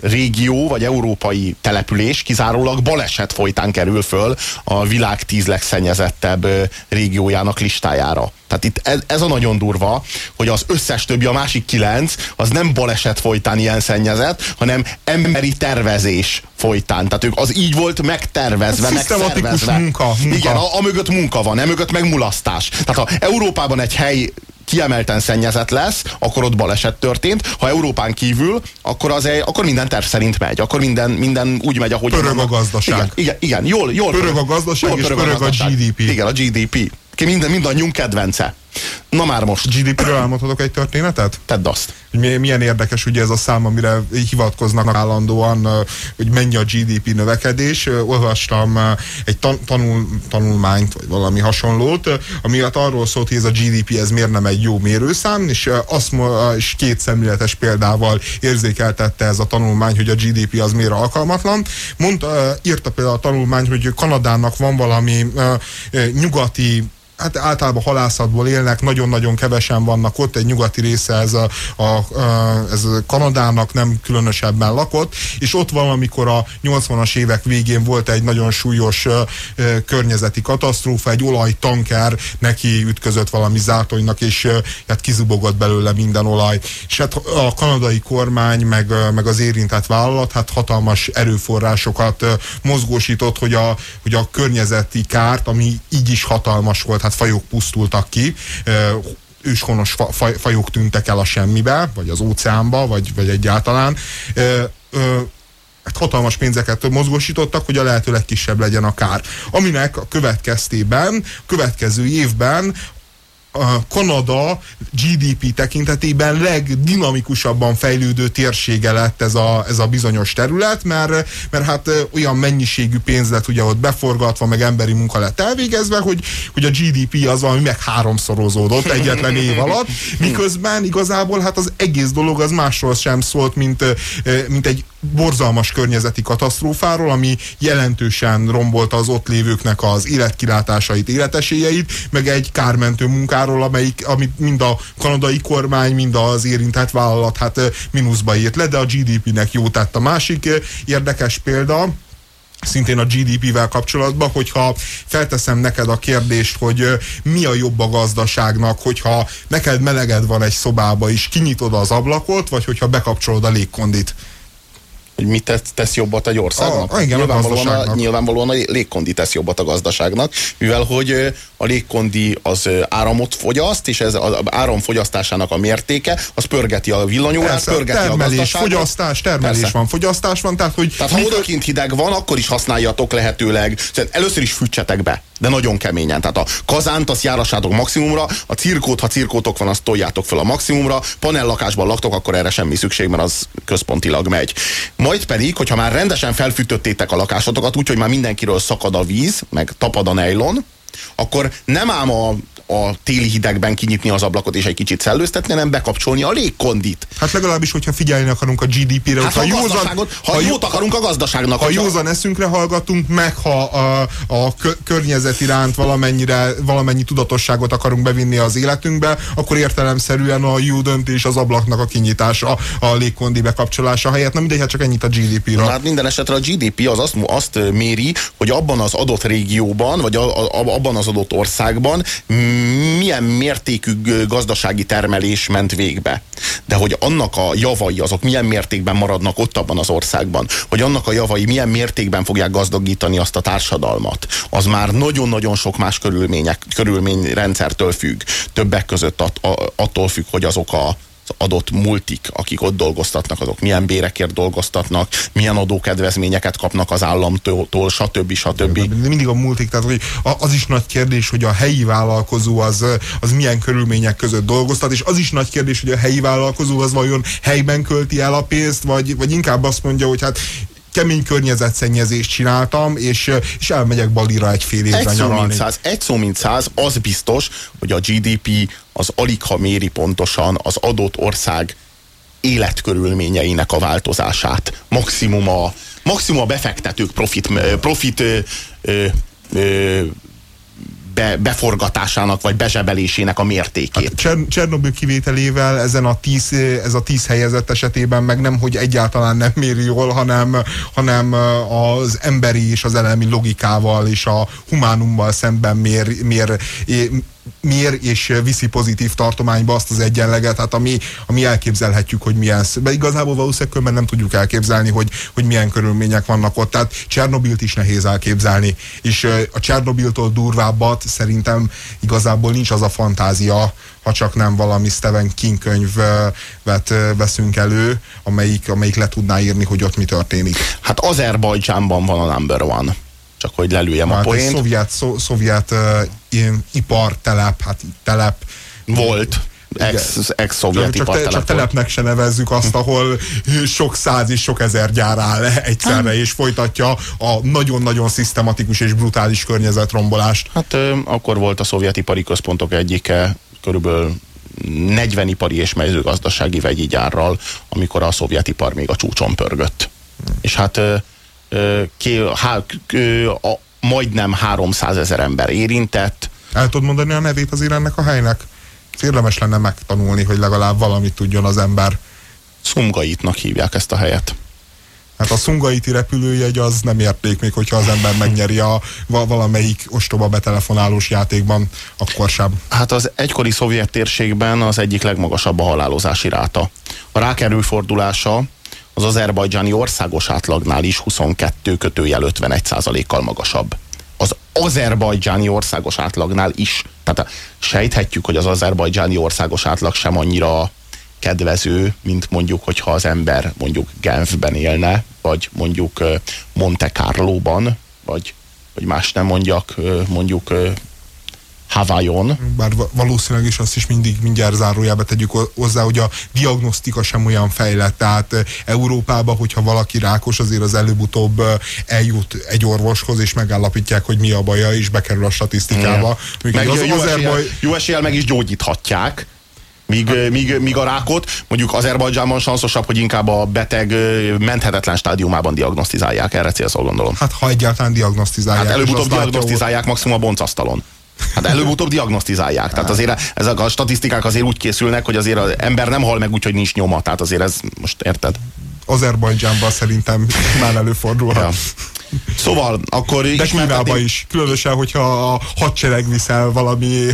régió, vagy európai település kizárólag baleset folytán kerül föl a világ tíz legszennyezettebb régiójának listájára. Tehát itt ez, ez a nagyon durva, hogy az összes többi, a másik kilenc, az nem baleset folytán ilyen szennyezett, hanem emberi tervezés folytán. Tehát ők az így volt megtervezve, hát megszervezve. Munka, munka. Igen, a, a mögött munka van, emögött meg mulasztás. Tehát ha Európában egy hely kiemelten szennyezett lesz, akkor ott baleset történt. Ha Európán kívül, akkor, az egy, akkor minden terv szerint megy. Akkor minden, minden úgy megy, ahogy... Pörög a gazdaság. Igen, igen, igen jól, jól pörög a gazdaság, jól és pörög, pörög a, a GDP. Igen, a GDP. Ki minden, mindannyiunk kedvence. Na már most. GDP-ről elmondhatok egy történetet? Tedd azt. Milyen érdekes ugye ez a szám, amire hivatkoznak állandóan, hogy mennyi a GDP növekedés. Olvastam egy tan tanul, tanulmányt, vagy valami hasonlót, ami arról szólt, hogy ez a GDP ez miért nem egy jó mérőszám, és, azt, és két szemléletes példával érzékeltette ez a tanulmány, hogy a GDP az miért alkalmatlan. Mondta, írta például a tanulmány, hogy Kanadának van valami nyugati hát általában halászatból élnek, nagyon-nagyon kevesen vannak ott, egy nyugati része ez, a, a, ez a Kanadának nem különösebben lakott, és ott valamikor a 80-as évek végén volt egy nagyon súlyos környezeti katasztrófa, egy olajtanker neki ütközött valami zátonynak, és hát kizubogott belőle minden olaj. És hát a kanadai kormány, meg, meg az érintett vállalat, hát hatalmas erőforrásokat mozgósított, hogy a, hogy a környezeti kárt, ami így is hatalmas volt, hát fajok pusztultak ki, őshonos faj, fajok tűntek el a semmibe, vagy az óceánba, vagy, vagy egyáltalán. Hát hatalmas pénzeket mozgósítottak, hogy a lehető legkisebb legyen a kár. Aminek a következtében, következő évben Kanada GDP tekintetében legdinamikusabban fejlődő térsége lett ez a, ez a bizonyos terület, mert, mert hát olyan mennyiségű pénz lett ugye ott beforgatva, meg emberi munka lett elvégezve, hogy, hogy a GDP az valami meg háromszorozódott egyetlen év alatt, miközben igazából hát az egész dolog az másról sem szólt, mint, mint egy borzalmas környezeti katasztrófáról, ami jelentősen rombolta az ott lévőknek az életkilátásait, életesélyeit, meg egy kármentő munkáról, amelyik, amit mind a kanadai kormány, mind az érintett vállalat hát mínuszba írt le, de a GDP-nek jó tett. A másik érdekes példa, szintén a GDP-vel kapcsolatban, hogyha felteszem neked a kérdést, hogy mi a jobb a gazdaságnak, hogyha neked meleged van egy szobába, és kinyitod az ablakot, vagy hogyha bekapcsolod a légkondit hogy mit tesz, jobbat egy országnak. A, igen, nyilvánvalóan, a, nyilvánvalóan a légkondi tesz jobbat a gazdaságnak, mivel hogy a légkondi az áramot fogyaszt, és ez az áram fogyasztásának a mértéke, az pörgeti a villanyórát, Persze, pörgeti termelés, a gazdaságot. fogyasztás, termelés Persze. van, fogyasztás van, tehát hogy... Tehát ha odakint hideg van, akkor is használjatok lehetőleg. Szóval először is fűtsetek be, de nagyon keményen. Tehát a kazánt azt járassátok maximumra, a cirkót, ha cirkótok van, azt toljátok fel a maximumra, panellakásban laktok, akkor erre semmi szükség, mert az központilag megy. Majd pedig, hogyha már rendesen felfűtöttétek a lakásotokat, úgyhogy már mindenkiről szakad a víz, meg tapad a nejlon, akkor nem ám a, a téli hidegben kinyitni az ablakot és egy kicsit szellőztetni, hanem bekapcsolni a légkondit. Hát legalábbis, hogyha figyelni akarunk a GDP-re, hát ha, józan, ha, ha jót akarunk a gazdaságnak. Ha hogyha... józan eszünkre hallgatunk, meg ha a, a környezet iránt valamennyire, valamennyi tudatosságot akarunk bevinni az életünkbe, akkor értelemszerűen a jó döntés az ablaknak a kinyitása, a légkondi bekapcsolása helyett. Nem mindegy, hát csak ennyit a GDP-ra. Hát minden esetre a GDP az azt, azt méri, hogy abban az adott régióban, vagy a, a, abban az adott országban milyen mértékű gazdasági termelés ment végbe. De hogy annak a javai, azok milyen mértékben maradnak ott abban az országban, hogy annak a javai milyen mértékben fogják gazdagítani azt a társadalmat, az már nagyon-nagyon sok más körülmények, körülményrendszertől függ. Többek között att, attól függ, hogy azok a adott multik, akik ott dolgoztatnak, azok milyen bérekért dolgoztatnak, milyen adókedvezményeket kapnak az államtól, stb. stb. Mindig a multik, tehát hogy az is nagy kérdés, hogy a helyi vállalkozó az, az milyen körülmények között dolgoztat, és az is nagy kérdés, hogy a helyi vállalkozó az vajon helyben költi el a pénzt, vagy, vagy inkább azt mondja, hogy hát kemény környezetszennyezést csináltam, és, és elmegyek Balira egy fél évre egy nyaralni. Szó mint száz, egy szó mint száz, az biztos, hogy a GDP az alig ha méri pontosan az adott ország életkörülményeinek a változását. Maximum a, maximum a befektetők profit, profit ö, ö, ö, be, beforgatásának vagy bezsebelésének a mértékét. Hát Csernobyl kivételével ezen a tíz, ez a tíz helyezett esetében meg nem, hogy egyáltalán nem méri jól, hanem, hanem az emberi és az elemi logikával és a humánummal szemben mér, mér mér és viszi pozitív tartományba azt az egyenleget, hát ami, ami elképzelhetjük, hogy milyen, de igazából valószínűleg nem tudjuk elképzelni, hogy, hogy milyen körülmények vannak ott, tehát Csernobilt is nehéz elképzelni, és a Csernobiltól durvábbat szerintem igazából nincs az a fantázia, ha csak nem valami Stephen King könyvet veszünk elő, amelyik, amelyik le tudná írni, hogy ott mi történik. Hát Azerbajdzsánban van a number one csak hogy lelőjem hát a poént. Szovjet, szó, szovjet uh, ipartelep, hát telep. Volt. Ex-szovjet csak, te, csak telepnek se nevezzük azt, ahol sok száz és sok ezer gyár áll egyszerre, és folytatja a nagyon-nagyon szisztematikus és brutális környezetrombolást. Hát ö, akkor volt a szovjet ipari központok egyike, körülbelül 40 ipari és mezőgazdasági vegyi gyárral, amikor a szovjet ipar még a csúcson pörgött. Hmm. És hát ké, há, a, majdnem 300 ezer ember érintett. El tudod mondani a nevét azért ennek a helynek? Érdemes lenne megtanulni, hogy legalább valamit tudjon az ember. Szumgaitnak hívják ezt a helyet. Hát a szungaiti repülőjegy az nem érték még, hogyha az ember megnyeri a valamelyik ostoba betelefonálós játékban, akkor sem. Hát az egykori szovjet térségben az egyik legmagasabb a halálozási ráta. A rákerül fordulása az azerbajdzsáni országos átlagnál is 22 kötőjel 51% kal magasabb. Az azerbajdzsáni országos átlagnál is. Tehát sejthetjük, hogy az azerbajdzsáni országos átlag sem annyira kedvező, mint mondjuk, hogyha az ember mondjuk Genfben élne, vagy mondjuk Monte Carlo-ban, vagy, vagy más nem mondjak, mondjuk Havajon. Bár valószínűleg is azt is mindig mindjárt zárójába tegyük hozzá, hogy a diagnosztika sem olyan fejlett. Tehát Európában, hogyha valaki rákos, azért az előbb-utóbb eljut egy orvoshoz, és megállapítják, hogy mi a baja, és bekerül a statisztikába. Mm. Meg az, jó, az eséllyel, baj... jó eséllyel meg is gyógyíthatják. Míg, hát, míg, míg a rákot mondjuk Azerbajdzsánban sanszosabb, hogy inkább a beteg menthetetlen stádiumában diagnosztizálják, erre célszól gondolom. Hát ha egyáltalán diagnosztizálják. Hát előbb-utóbb diagnosztizálják maximum a boncasztalon. Hát előbb-utóbb diagnosztizálják. Tehát azért ezek a statisztikák azért úgy készülnek, hogy azért az ember nem hal meg úgy, hogy nincs nyoma. Tehát azért ez most érted? Azerbajdzsánban szerintem már előfordulhat. Ja. Szóval akkor De Kínába is. Különösen, hogyha a hadsereg viszel valami,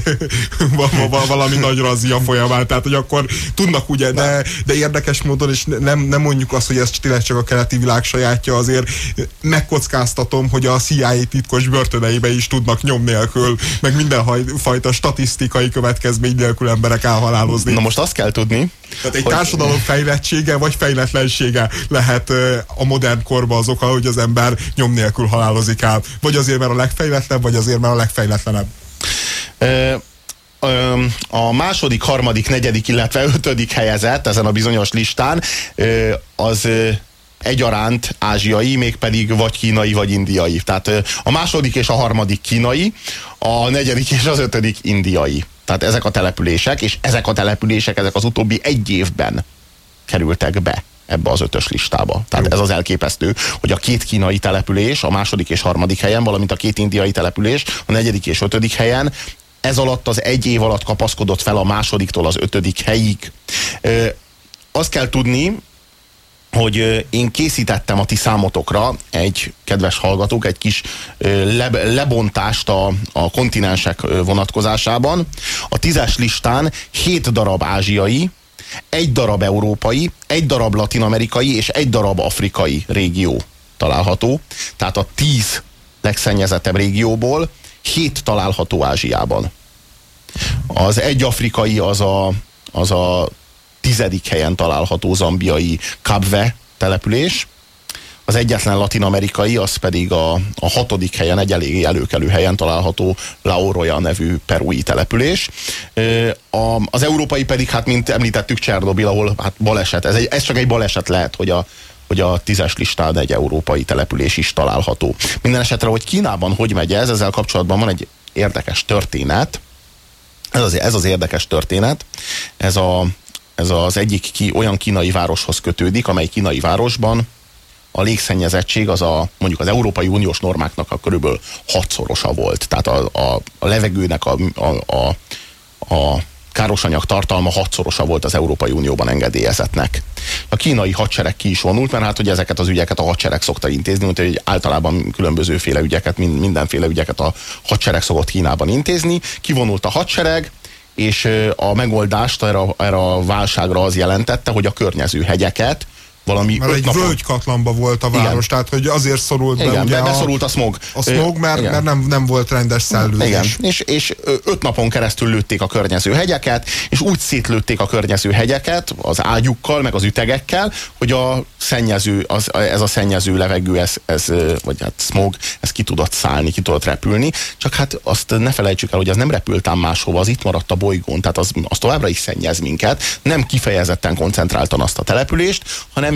valami nagy razia folyamán. Tehát, hogy akkor tudnak ugye, de, de érdekes módon, és nem, nem mondjuk azt, hogy ez tényleg csak a keleti világ sajátja, azért megkockáztatom, hogy a CIA titkos börtöneibe is tudnak nyom nélkül, meg mindenfajta statisztikai következmény nélkül emberek elhalálozni. Na most azt kell tudni, tehát egy hogy... társadalom fejlettsége vagy fejletlensége lehet a modern korban az oka, hogy az ember nyom nélkül halálozik el. Vagy azért, mert a legfejletlenebb, vagy azért, mert a legfejletlenebb. E a második, harmadik, negyedik, illetve ötödik helyezett ezen a bizonyos listán az egyaránt ázsiai, mégpedig vagy kínai, vagy indiai. Tehát a második és a harmadik kínai, a negyedik és az ötödik indiai. Tehát ezek a települések, és ezek a települések, ezek az utóbbi egy évben kerültek be ebbe az ötös listába. Tehát Jó. ez az elképesztő, hogy a két kínai település a második és harmadik helyen, valamint a két indiai település a negyedik és ötödik helyen ez alatt az egy év alatt kapaszkodott fel a másodiktól az ötödik helyig. Ö, azt kell tudni, hogy én készítettem a ti számotokra egy, kedves hallgatók, egy kis le, lebontást a, a kontinensek vonatkozásában. A tízes listán hét darab ázsiai, egy darab európai, egy darab latinamerikai és egy darab afrikai régió található. Tehát a tíz legszennyezettebb régióból hét található Ázsiában. Az egy afrikai az a, az a tizedik helyen található zambiai Kabve település, az egyetlen latin-amerikai, az pedig a, a hatodik helyen, egy eléggé előkelő helyen található Laoroya nevű perui település. A, az európai pedig, hát mint említettük, Csernobil, ahol hát baleset, ez, egy, ez csak egy baleset lehet, hogy a, hogy a tízes listán egy európai település is található. Minden esetre, hogy Kínában hogy megy ez, ezzel kapcsolatban van egy érdekes történet. Ez az, ez az érdekes történet. Ez, a, ez az egyik ki, olyan kínai városhoz kötődik, amely kínai városban a légszennyezettség az a mondjuk az Európai Uniós normáknak a körülbelül hatszorosa volt. Tehát a, a, a levegőnek a, a, a, a károsanyag tartalma hatszorosa volt az Európai Unióban engedélyezetnek. A kínai hadsereg ki is vonult, mert hát hogy ezeket az ügyeket a hadsereg szokta intézni, úgyhogy általában különbözőféle ügyeket, mindenféle ügyeket a hadsereg szokott Kínában intézni. Kivonult a hadsereg, és a megoldást erre, erre a válságra az jelentette, hogy a környező hegyeket valami Mert egy napon... völgykatlamba volt a város, igen. tehát hogy azért szorult igen, be ugye beszorult a, a smog. A smog, mert, mert nem, nem volt rendes szellőzés. Igen, és, és öt napon keresztül lőtték a környező hegyeket, és úgy szétlőtték a környező hegyeket az ágyukkal, meg az ütegekkel, hogy a szennyező, az, ez a szennyező levegő, ez, ez, vagy hát smog, ez ki tudott szállni, ki tudott repülni, csak hát azt ne felejtsük el, hogy ez nem repült ám máshova, az itt maradt a bolygón, tehát az, az továbbra is szennyez minket, nem kifejezetten koncentráltan azt a települést, hanem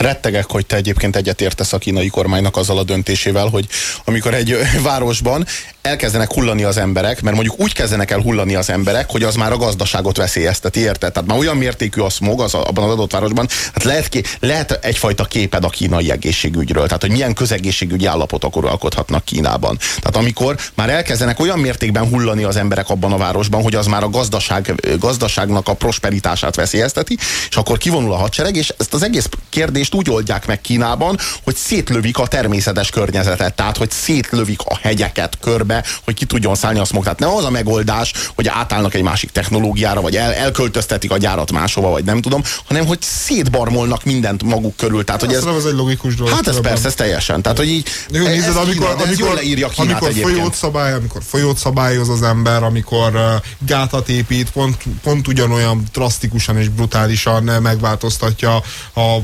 Rettegek, hogy te egyébként egyetértesz a kínai kormánynak azzal a döntésével, hogy amikor egy városban elkezdenek hullani az emberek, mert mondjuk úgy kezdenek el hullani az emberek, hogy az már a gazdaságot veszélyezteti, érted? Tehát már olyan mértékű a smog az, abban az adott városban, hát lehet, lehet egyfajta képed a kínai egészségügyről, tehát hogy milyen közegészségügyi állapotok uralkodhatnak Kínában. Tehát amikor már elkezdenek olyan mértékben hullani az emberek abban a városban, hogy az már a gazdaság, gazdaságnak a prosperitását veszélyezteti, és akkor kivonul a hadsereg, és ezt az egész kérdést úgy oldják meg Kínában, hogy szétlövik a természetes környezetet, tehát hogy szétlövik a hegyeket körbe be, hogy ki tudjon szállni a smog. Tehát ne az a megoldás, hogy átállnak egy másik technológiára, vagy el, elköltöztetik a gyárat máshova, vagy nem tudom, hanem hogy szétbarmolnak mindent maguk körül. Tehát, hogy ez, ez egy logikus dolog. Hát ez persze, ez teljesen. Tehát, hogy így, Jó, ez amikor, Kína, amikor, leírja Kínát amikor folyót, szabály, amikor folyót szabályoz az ember, amikor uh, gátat épít, pont, pont ugyanolyan drasztikusan és brutálisan megváltoztatja a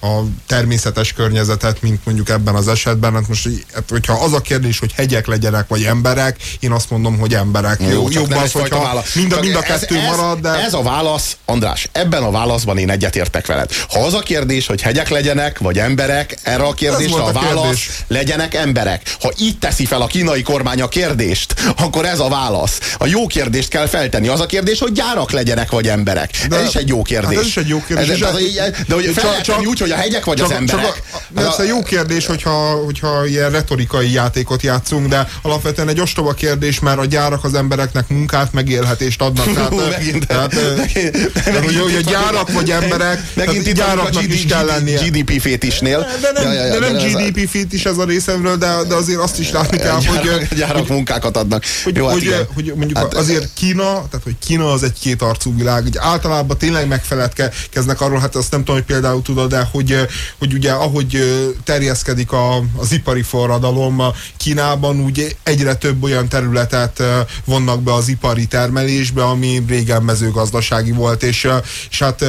a természetes környezetet, mint mondjuk ebben az esetben. Hát most, hát, hogyha az a kérdés, hogy hegyek legyenek, vagy emberek, én azt mondom, hogy emberek. Jó, jobb az, hogyha válasz. mind a, mind a kettő ez, marad, de... Ez a válasz, András, ebben a válaszban én egyetértek veled. Ha az a kérdés, hogy hegyek legyenek, vagy emberek, erre a kérdésre a, a válasz, kérdés. legyenek emberek. Ha így teszi fel a kínai kormány a kérdést, akkor ez a válasz. A jó kérdést kell feltenni. Az a kérdés, hogy gyárak legyenek, vagy emberek. De, ez is egy jó kérdés. Hát ez is egy jó kérdés. Ez, de, de, de, hogy fel csak, úgy, hogy hogy a hegyek vagy csak, az emberek? Csak a, persze jó kérdés, hogyha, hogyha ilyen retorikai játékot játszunk, de alapvetően egy ostoba kérdés, mert a gyárak az embereknek munkát, megélhetést adnak. Tehát, megint, tehát, megint, tehát megint, hogy, hogy a gyárak vagy emberek, megint itt gyáraknak is kell lennie. GDP fétisnél. De nem, ja, ja, de nem de GDP fétis ez a részemről, de, de azért azt is látni kell, hogy... Gyárak munkákat adnak. Hogy, Jó, hát hogy, hogy mondjuk hát, azért Kína, tehát hogy Kína az egy kétarcú világ, hogy általában tényleg megfeledkeznek arról, hát azt nem tudom, hogy például tudod, de hogy hogy, hogy ugye ahogy terjeszkedik a, az ipari forradalom Kínában, úgy egyre több olyan területet vonnak be az ipari termelésbe, ami régen mezőgazdasági volt, és, és hát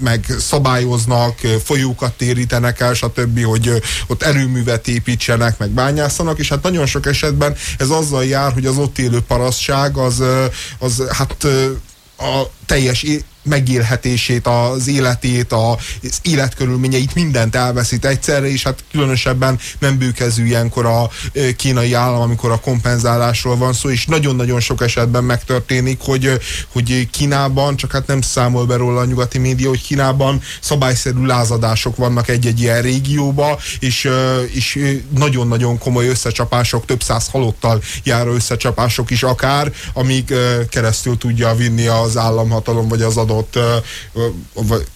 meg szabályoznak, folyókat térítenek el, stb., hogy ott erőművet építsenek, meg bányászanak, és hát nagyon sok esetben ez azzal jár, hogy az ott élő parasztság az, az hát a teljes megélhetését, az életét, az életkörülményeit, mindent elveszít egyszerre, és hát különösebben nem bűkezű ilyenkor a kínai állam, amikor a kompenzálásról van szó, és nagyon-nagyon sok esetben megtörténik, hogy, hogy Kínában, csak hát nem számol be róla a nyugati média, hogy Kínában szabályszerű lázadások vannak egy-egy ilyen régióba, és, és nagyon-nagyon komoly összecsapások, több száz halottal járó összecsapások is akár, amíg keresztül tudja vinni az államhatalom vagy az adott adott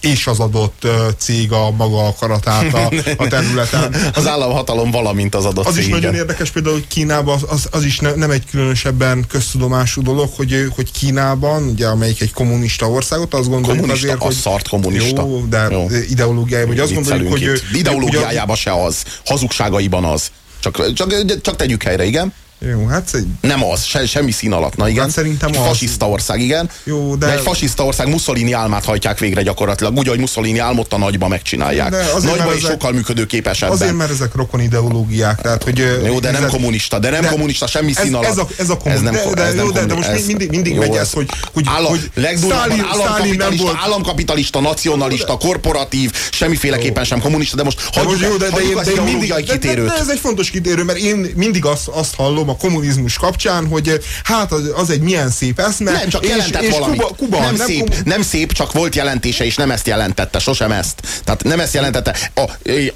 és az adott cég a maga akaratát a, a területen. Az államhatalom, valamint az adott Az cég, is nagyon érdekes például, hogy Kínában az, az, is ne, nem egy különösebben köztudomású dolog, hogy, hogy Kínában, ugye amelyik egy kommunista országot, azt gondoljuk kommunista, azért, hogy... szart kommunista. Jó, de jó. ideológiájában, hogy azt gondoljuk, hogy... Ideológiájában se az, hazugságaiban az. Csak, csak, csak tegyük helyre, igen? Jó, hát egy... Nem az, se, semmi szín alatt. Na igen. Hát szerintem egy az. fasiszta ország, igen. Jó, de... de... egy fasiszta ország Mussolini álmát hajtják végre gyakorlatilag. Úgy, hogy Mussolini álmot a nagyba megcsinálják. De azért, nagyba is ezek... sokkal működőképesebben. Azért, mert ezek rokon ideológiák. Tehát, hogy, jó, de nem kommunista, de nem de kommunista, semmi szín alatt. Ez a, ez a ez nem, de, de, ez nem jó, de, de most ez, mindig, mindig jó, megy ez, hogy, hogy, állam, hogy Stalin, államkapitalista, volt. államkapitalista, nacionalista, korporatív, semmiféleképpen sem kommunista, de most hagyjuk, jó, de, de, de, de mindig, kitérőt. De, de, ez egy fontos kitérő, mert én mindig azt, azt hallom a kommunizmus kapcsán, hogy hát az, az egy milyen szép eszme. Nem, csak és, jelentett és valamit. Kuba, Kuba, nem, nem, szép, Kuba. nem szép, csak volt jelentése, és nem ezt jelentette, sosem ezt. Tehát nem ezt jelentette. A,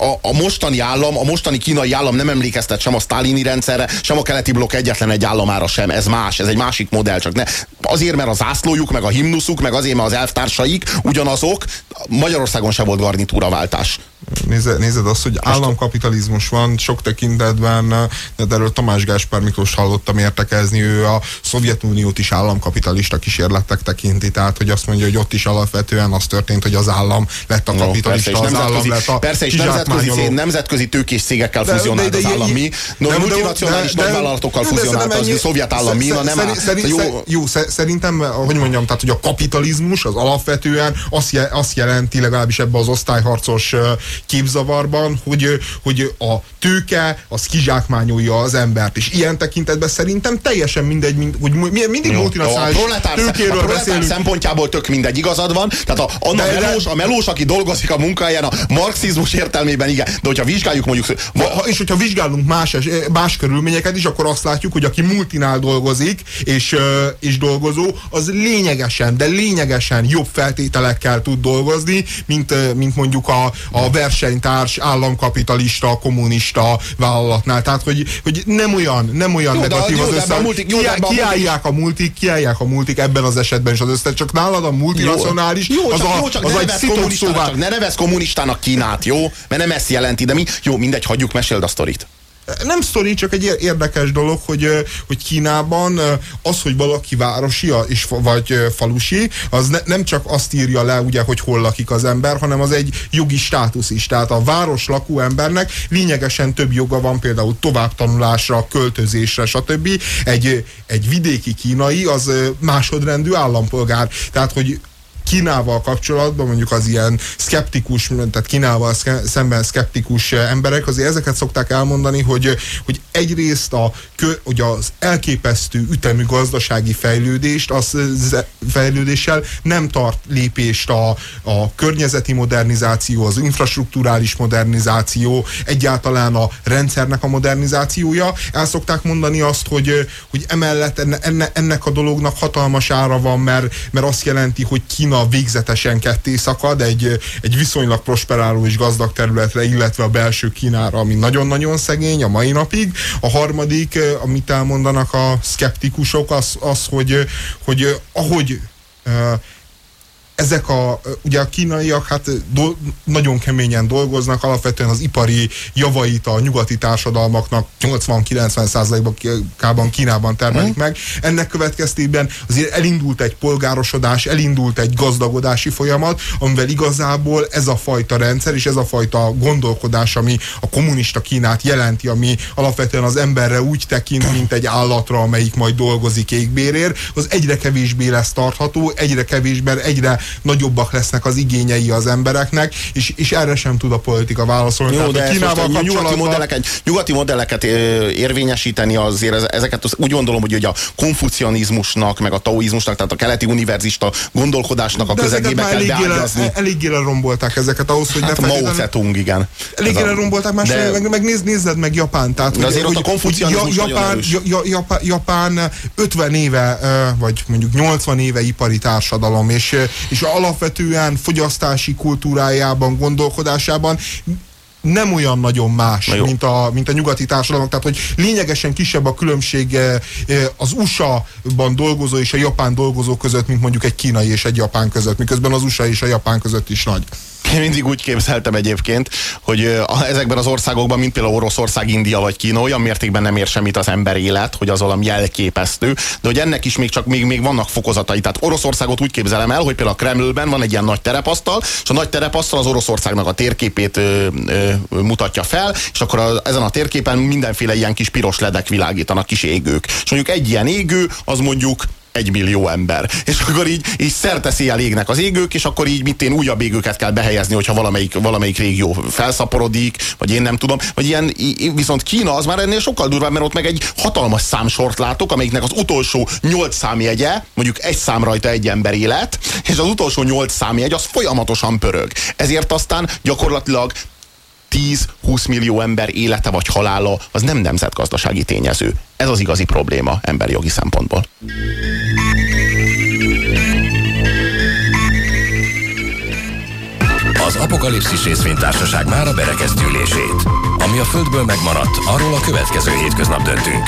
a, a mostani állam, a mostani kínai állam nem emlékeztet sem a sztálini rendszerre, sem a keleti blokk egyetlen egy államára sem. Ez más, ez egy másik modell, csak ne. Azért, mert a zászlójuk, meg a himnuszuk, meg azért, mert az elvtársaik ugyanazok, Magyarországon se volt garnitúraváltás. Nézed, nézed azt, hogy államkapitalizmus van sok tekintetben, de erről Tamás Gáspár Miklós hallottam értekezni, ő a Szovjetuniót is államkapitalista kísérletek tekinti, tehát hogy azt mondja, hogy ott is alapvetően az történt, hogy az állam lett a kapitalista, no, persze, az állam lett a Persze, és nemzetközi, nemzetközi tőkés cégekkel fuzionált de, de, de, az állam mi, no, de, multinacionális de, de, nagyvállalatokkal fuzionált az ennyi, szovjet állam mi, nem áll. Jó, jó, szerintem, hogy mondjam, tehát hogy a kapitalizmus az alapvetően azt jelenti legalábbis ebbe az osztályharcos képzavarban, hogy, hogy a tőke az kizsákmányolja az embert, és ilyen tekintetben szerintem teljesen mindegy, mind, hogy mindig multinacionális tőkéről a beszélünk. szempontjából tök mindegy, igazad van, tehát a, a, de, melós, a melós, aki dolgozik a munkáján, a marxizmus értelmében igen, de hogyha vizsgáljuk mondjuk... Ha, és hogyha vizsgálunk más, más körülményeket is, akkor azt látjuk, hogy aki multinál dolgozik, és, és dolgozó, az lényegesen, de lényegesen jobb feltételekkel tud dolgozni, mint, mint mondjuk a, a versenytárs államkapitalista, kommunista vállalatnál. Tehát, hogy, hogy nem olyan, nem olyan jó, negatív az össze. Multik, jó, kiállják a multik, kiállják a multik ebben az esetben is az össze, csak nálad a multinacionális jó, az, a, jó, csak az ne egy kommunistának, csak ne nevez kommunistának Kínát, jó? Mert nem ezt jelenti, de mi? Jó, mindegy, hagyjuk, meséld a sztorit nem sztori, csak egy érdekes dolog, hogy, hogy Kínában az, hogy valaki városi és, vagy falusi, az ne, nem csak azt írja le, ugye, hogy hol lakik az ember, hanem az egy jogi státusz is. Tehát a város lakó embernek lényegesen több joga van például továbbtanulásra, költözésre, stb. Egy, egy vidéki kínai az másodrendű állampolgár. Tehát, hogy Kínával kapcsolatban, mondjuk az ilyen skeptikus, tehát Kínával szemben skeptikus emberek azért ezeket szokták elmondani, hogy, hogy egyrészt a, hogy az elképesztő ütemű gazdasági fejlődést, az fejlődéssel nem tart lépést a, a környezeti modernizáció, az infrastruktúrális modernizáció, egyáltalán a rendszernek a modernizációja. El szokták mondani azt, hogy, hogy emellett enne, ennek a dolognak hatalmas ára van, mert, mert azt jelenti, hogy Kína Kína végzetesen ketté szakad egy, egy viszonylag prosperáló és gazdag területre, illetve a belső Kínára, ami nagyon-nagyon szegény a mai napig. A harmadik, eh, amit elmondanak a szkeptikusok, az, az hogy, hogy ahogy eh, ezek a, ugye a kínaiak hát do, nagyon keményen dolgoznak, alapvetően az ipari javait a nyugati társadalmaknak 80-90%-ban Kínában termelik mm. meg. Ennek következtében azért elindult egy polgárosodás, elindult egy gazdagodási folyamat, amivel igazából ez a fajta rendszer és ez a fajta gondolkodás, ami a kommunista Kínát jelenti, ami alapvetően az emberre úgy tekint, mint egy állatra, amelyik majd dolgozik égbérért, az egyre kevésbé lesz tartható, egyre kevésbé, egyre nagyobbak lesznek az igényei az embereknek, és, és erre sem tud a politika válaszolni. Jó, Tehát, de Kínával most nyugati, modelleket, nyugati modelleket érvényesíteni azért ezeket úgy gondolom, hogy, hogy a konfucianizmusnak, meg a taoizmusnak, tehát a keleti univerzista gondolkodásnak a de közegébe kell beágyazni. Le, eléggé lerombolták ezeket ahhoz, hogy hát ne Mao Zedong, igen. Eléggé lerombolták, más de, meg, meg nézd, nézzed meg Japán. Tehát, de azért hogy, ott a konfucianizmus Japán, Japán, Japán 50 éve, vagy mondjuk 80 éve ipari társadalom, és, és alapvetően fogyasztási kultúrájában, gondolkodásában nem olyan nagyon más, mint a, mint a nyugati társadalmak, tehát hogy lényegesen kisebb a különbség eh, eh, az USA-ban dolgozó és a japán dolgozó között, mint mondjuk egy kínai és egy japán között, miközben az USA és a japán között is nagy. Mindig úgy képzeltem egyébként, hogy ezekben az országokban, mint például Oroszország, India vagy Kína, olyan mértékben nem ér semmit az ember élet, hogy az valami jelképesztő, de hogy ennek is még csak még, még vannak fokozatai. Tehát Oroszországot úgy képzelem el, hogy például a Kremlben van egy ilyen nagy terepasztal, és a nagy terepasztal az Oroszországnak a térképét ö, ö, mutatja fel, és akkor a, ezen a térképen mindenféle ilyen kis piros ledek világítanak, kis égők. És mondjuk egy ilyen égő, az mondjuk egy millió ember. És akkor így, így szerteszéjel égnek az égők, és akkor így mit én újabb égőket kell behelyezni, hogyha valamelyik, valamelyik régió felszaporodik, vagy én nem tudom. Vagy ilyen, viszont Kína az már ennél sokkal durvább, mert ott meg egy hatalmas számsort látok, amelyiknek az utolsó nyolc számjegye, mondjuk egy szám rajta egy ember élet, és az utolsó nyolc számjegy az folyamatosan pörög. Ezért aztán gyakorlatilag 10-20 millió ember élete vagy halála az nem nemzetgazdasági tényező. Ez az igazi probléma emberi jogi szempontból. Az Apokalipszis részvénytársaság már a berekeztülését. Ami a Földből megmaradt, arról a következő hétköznap döntünk.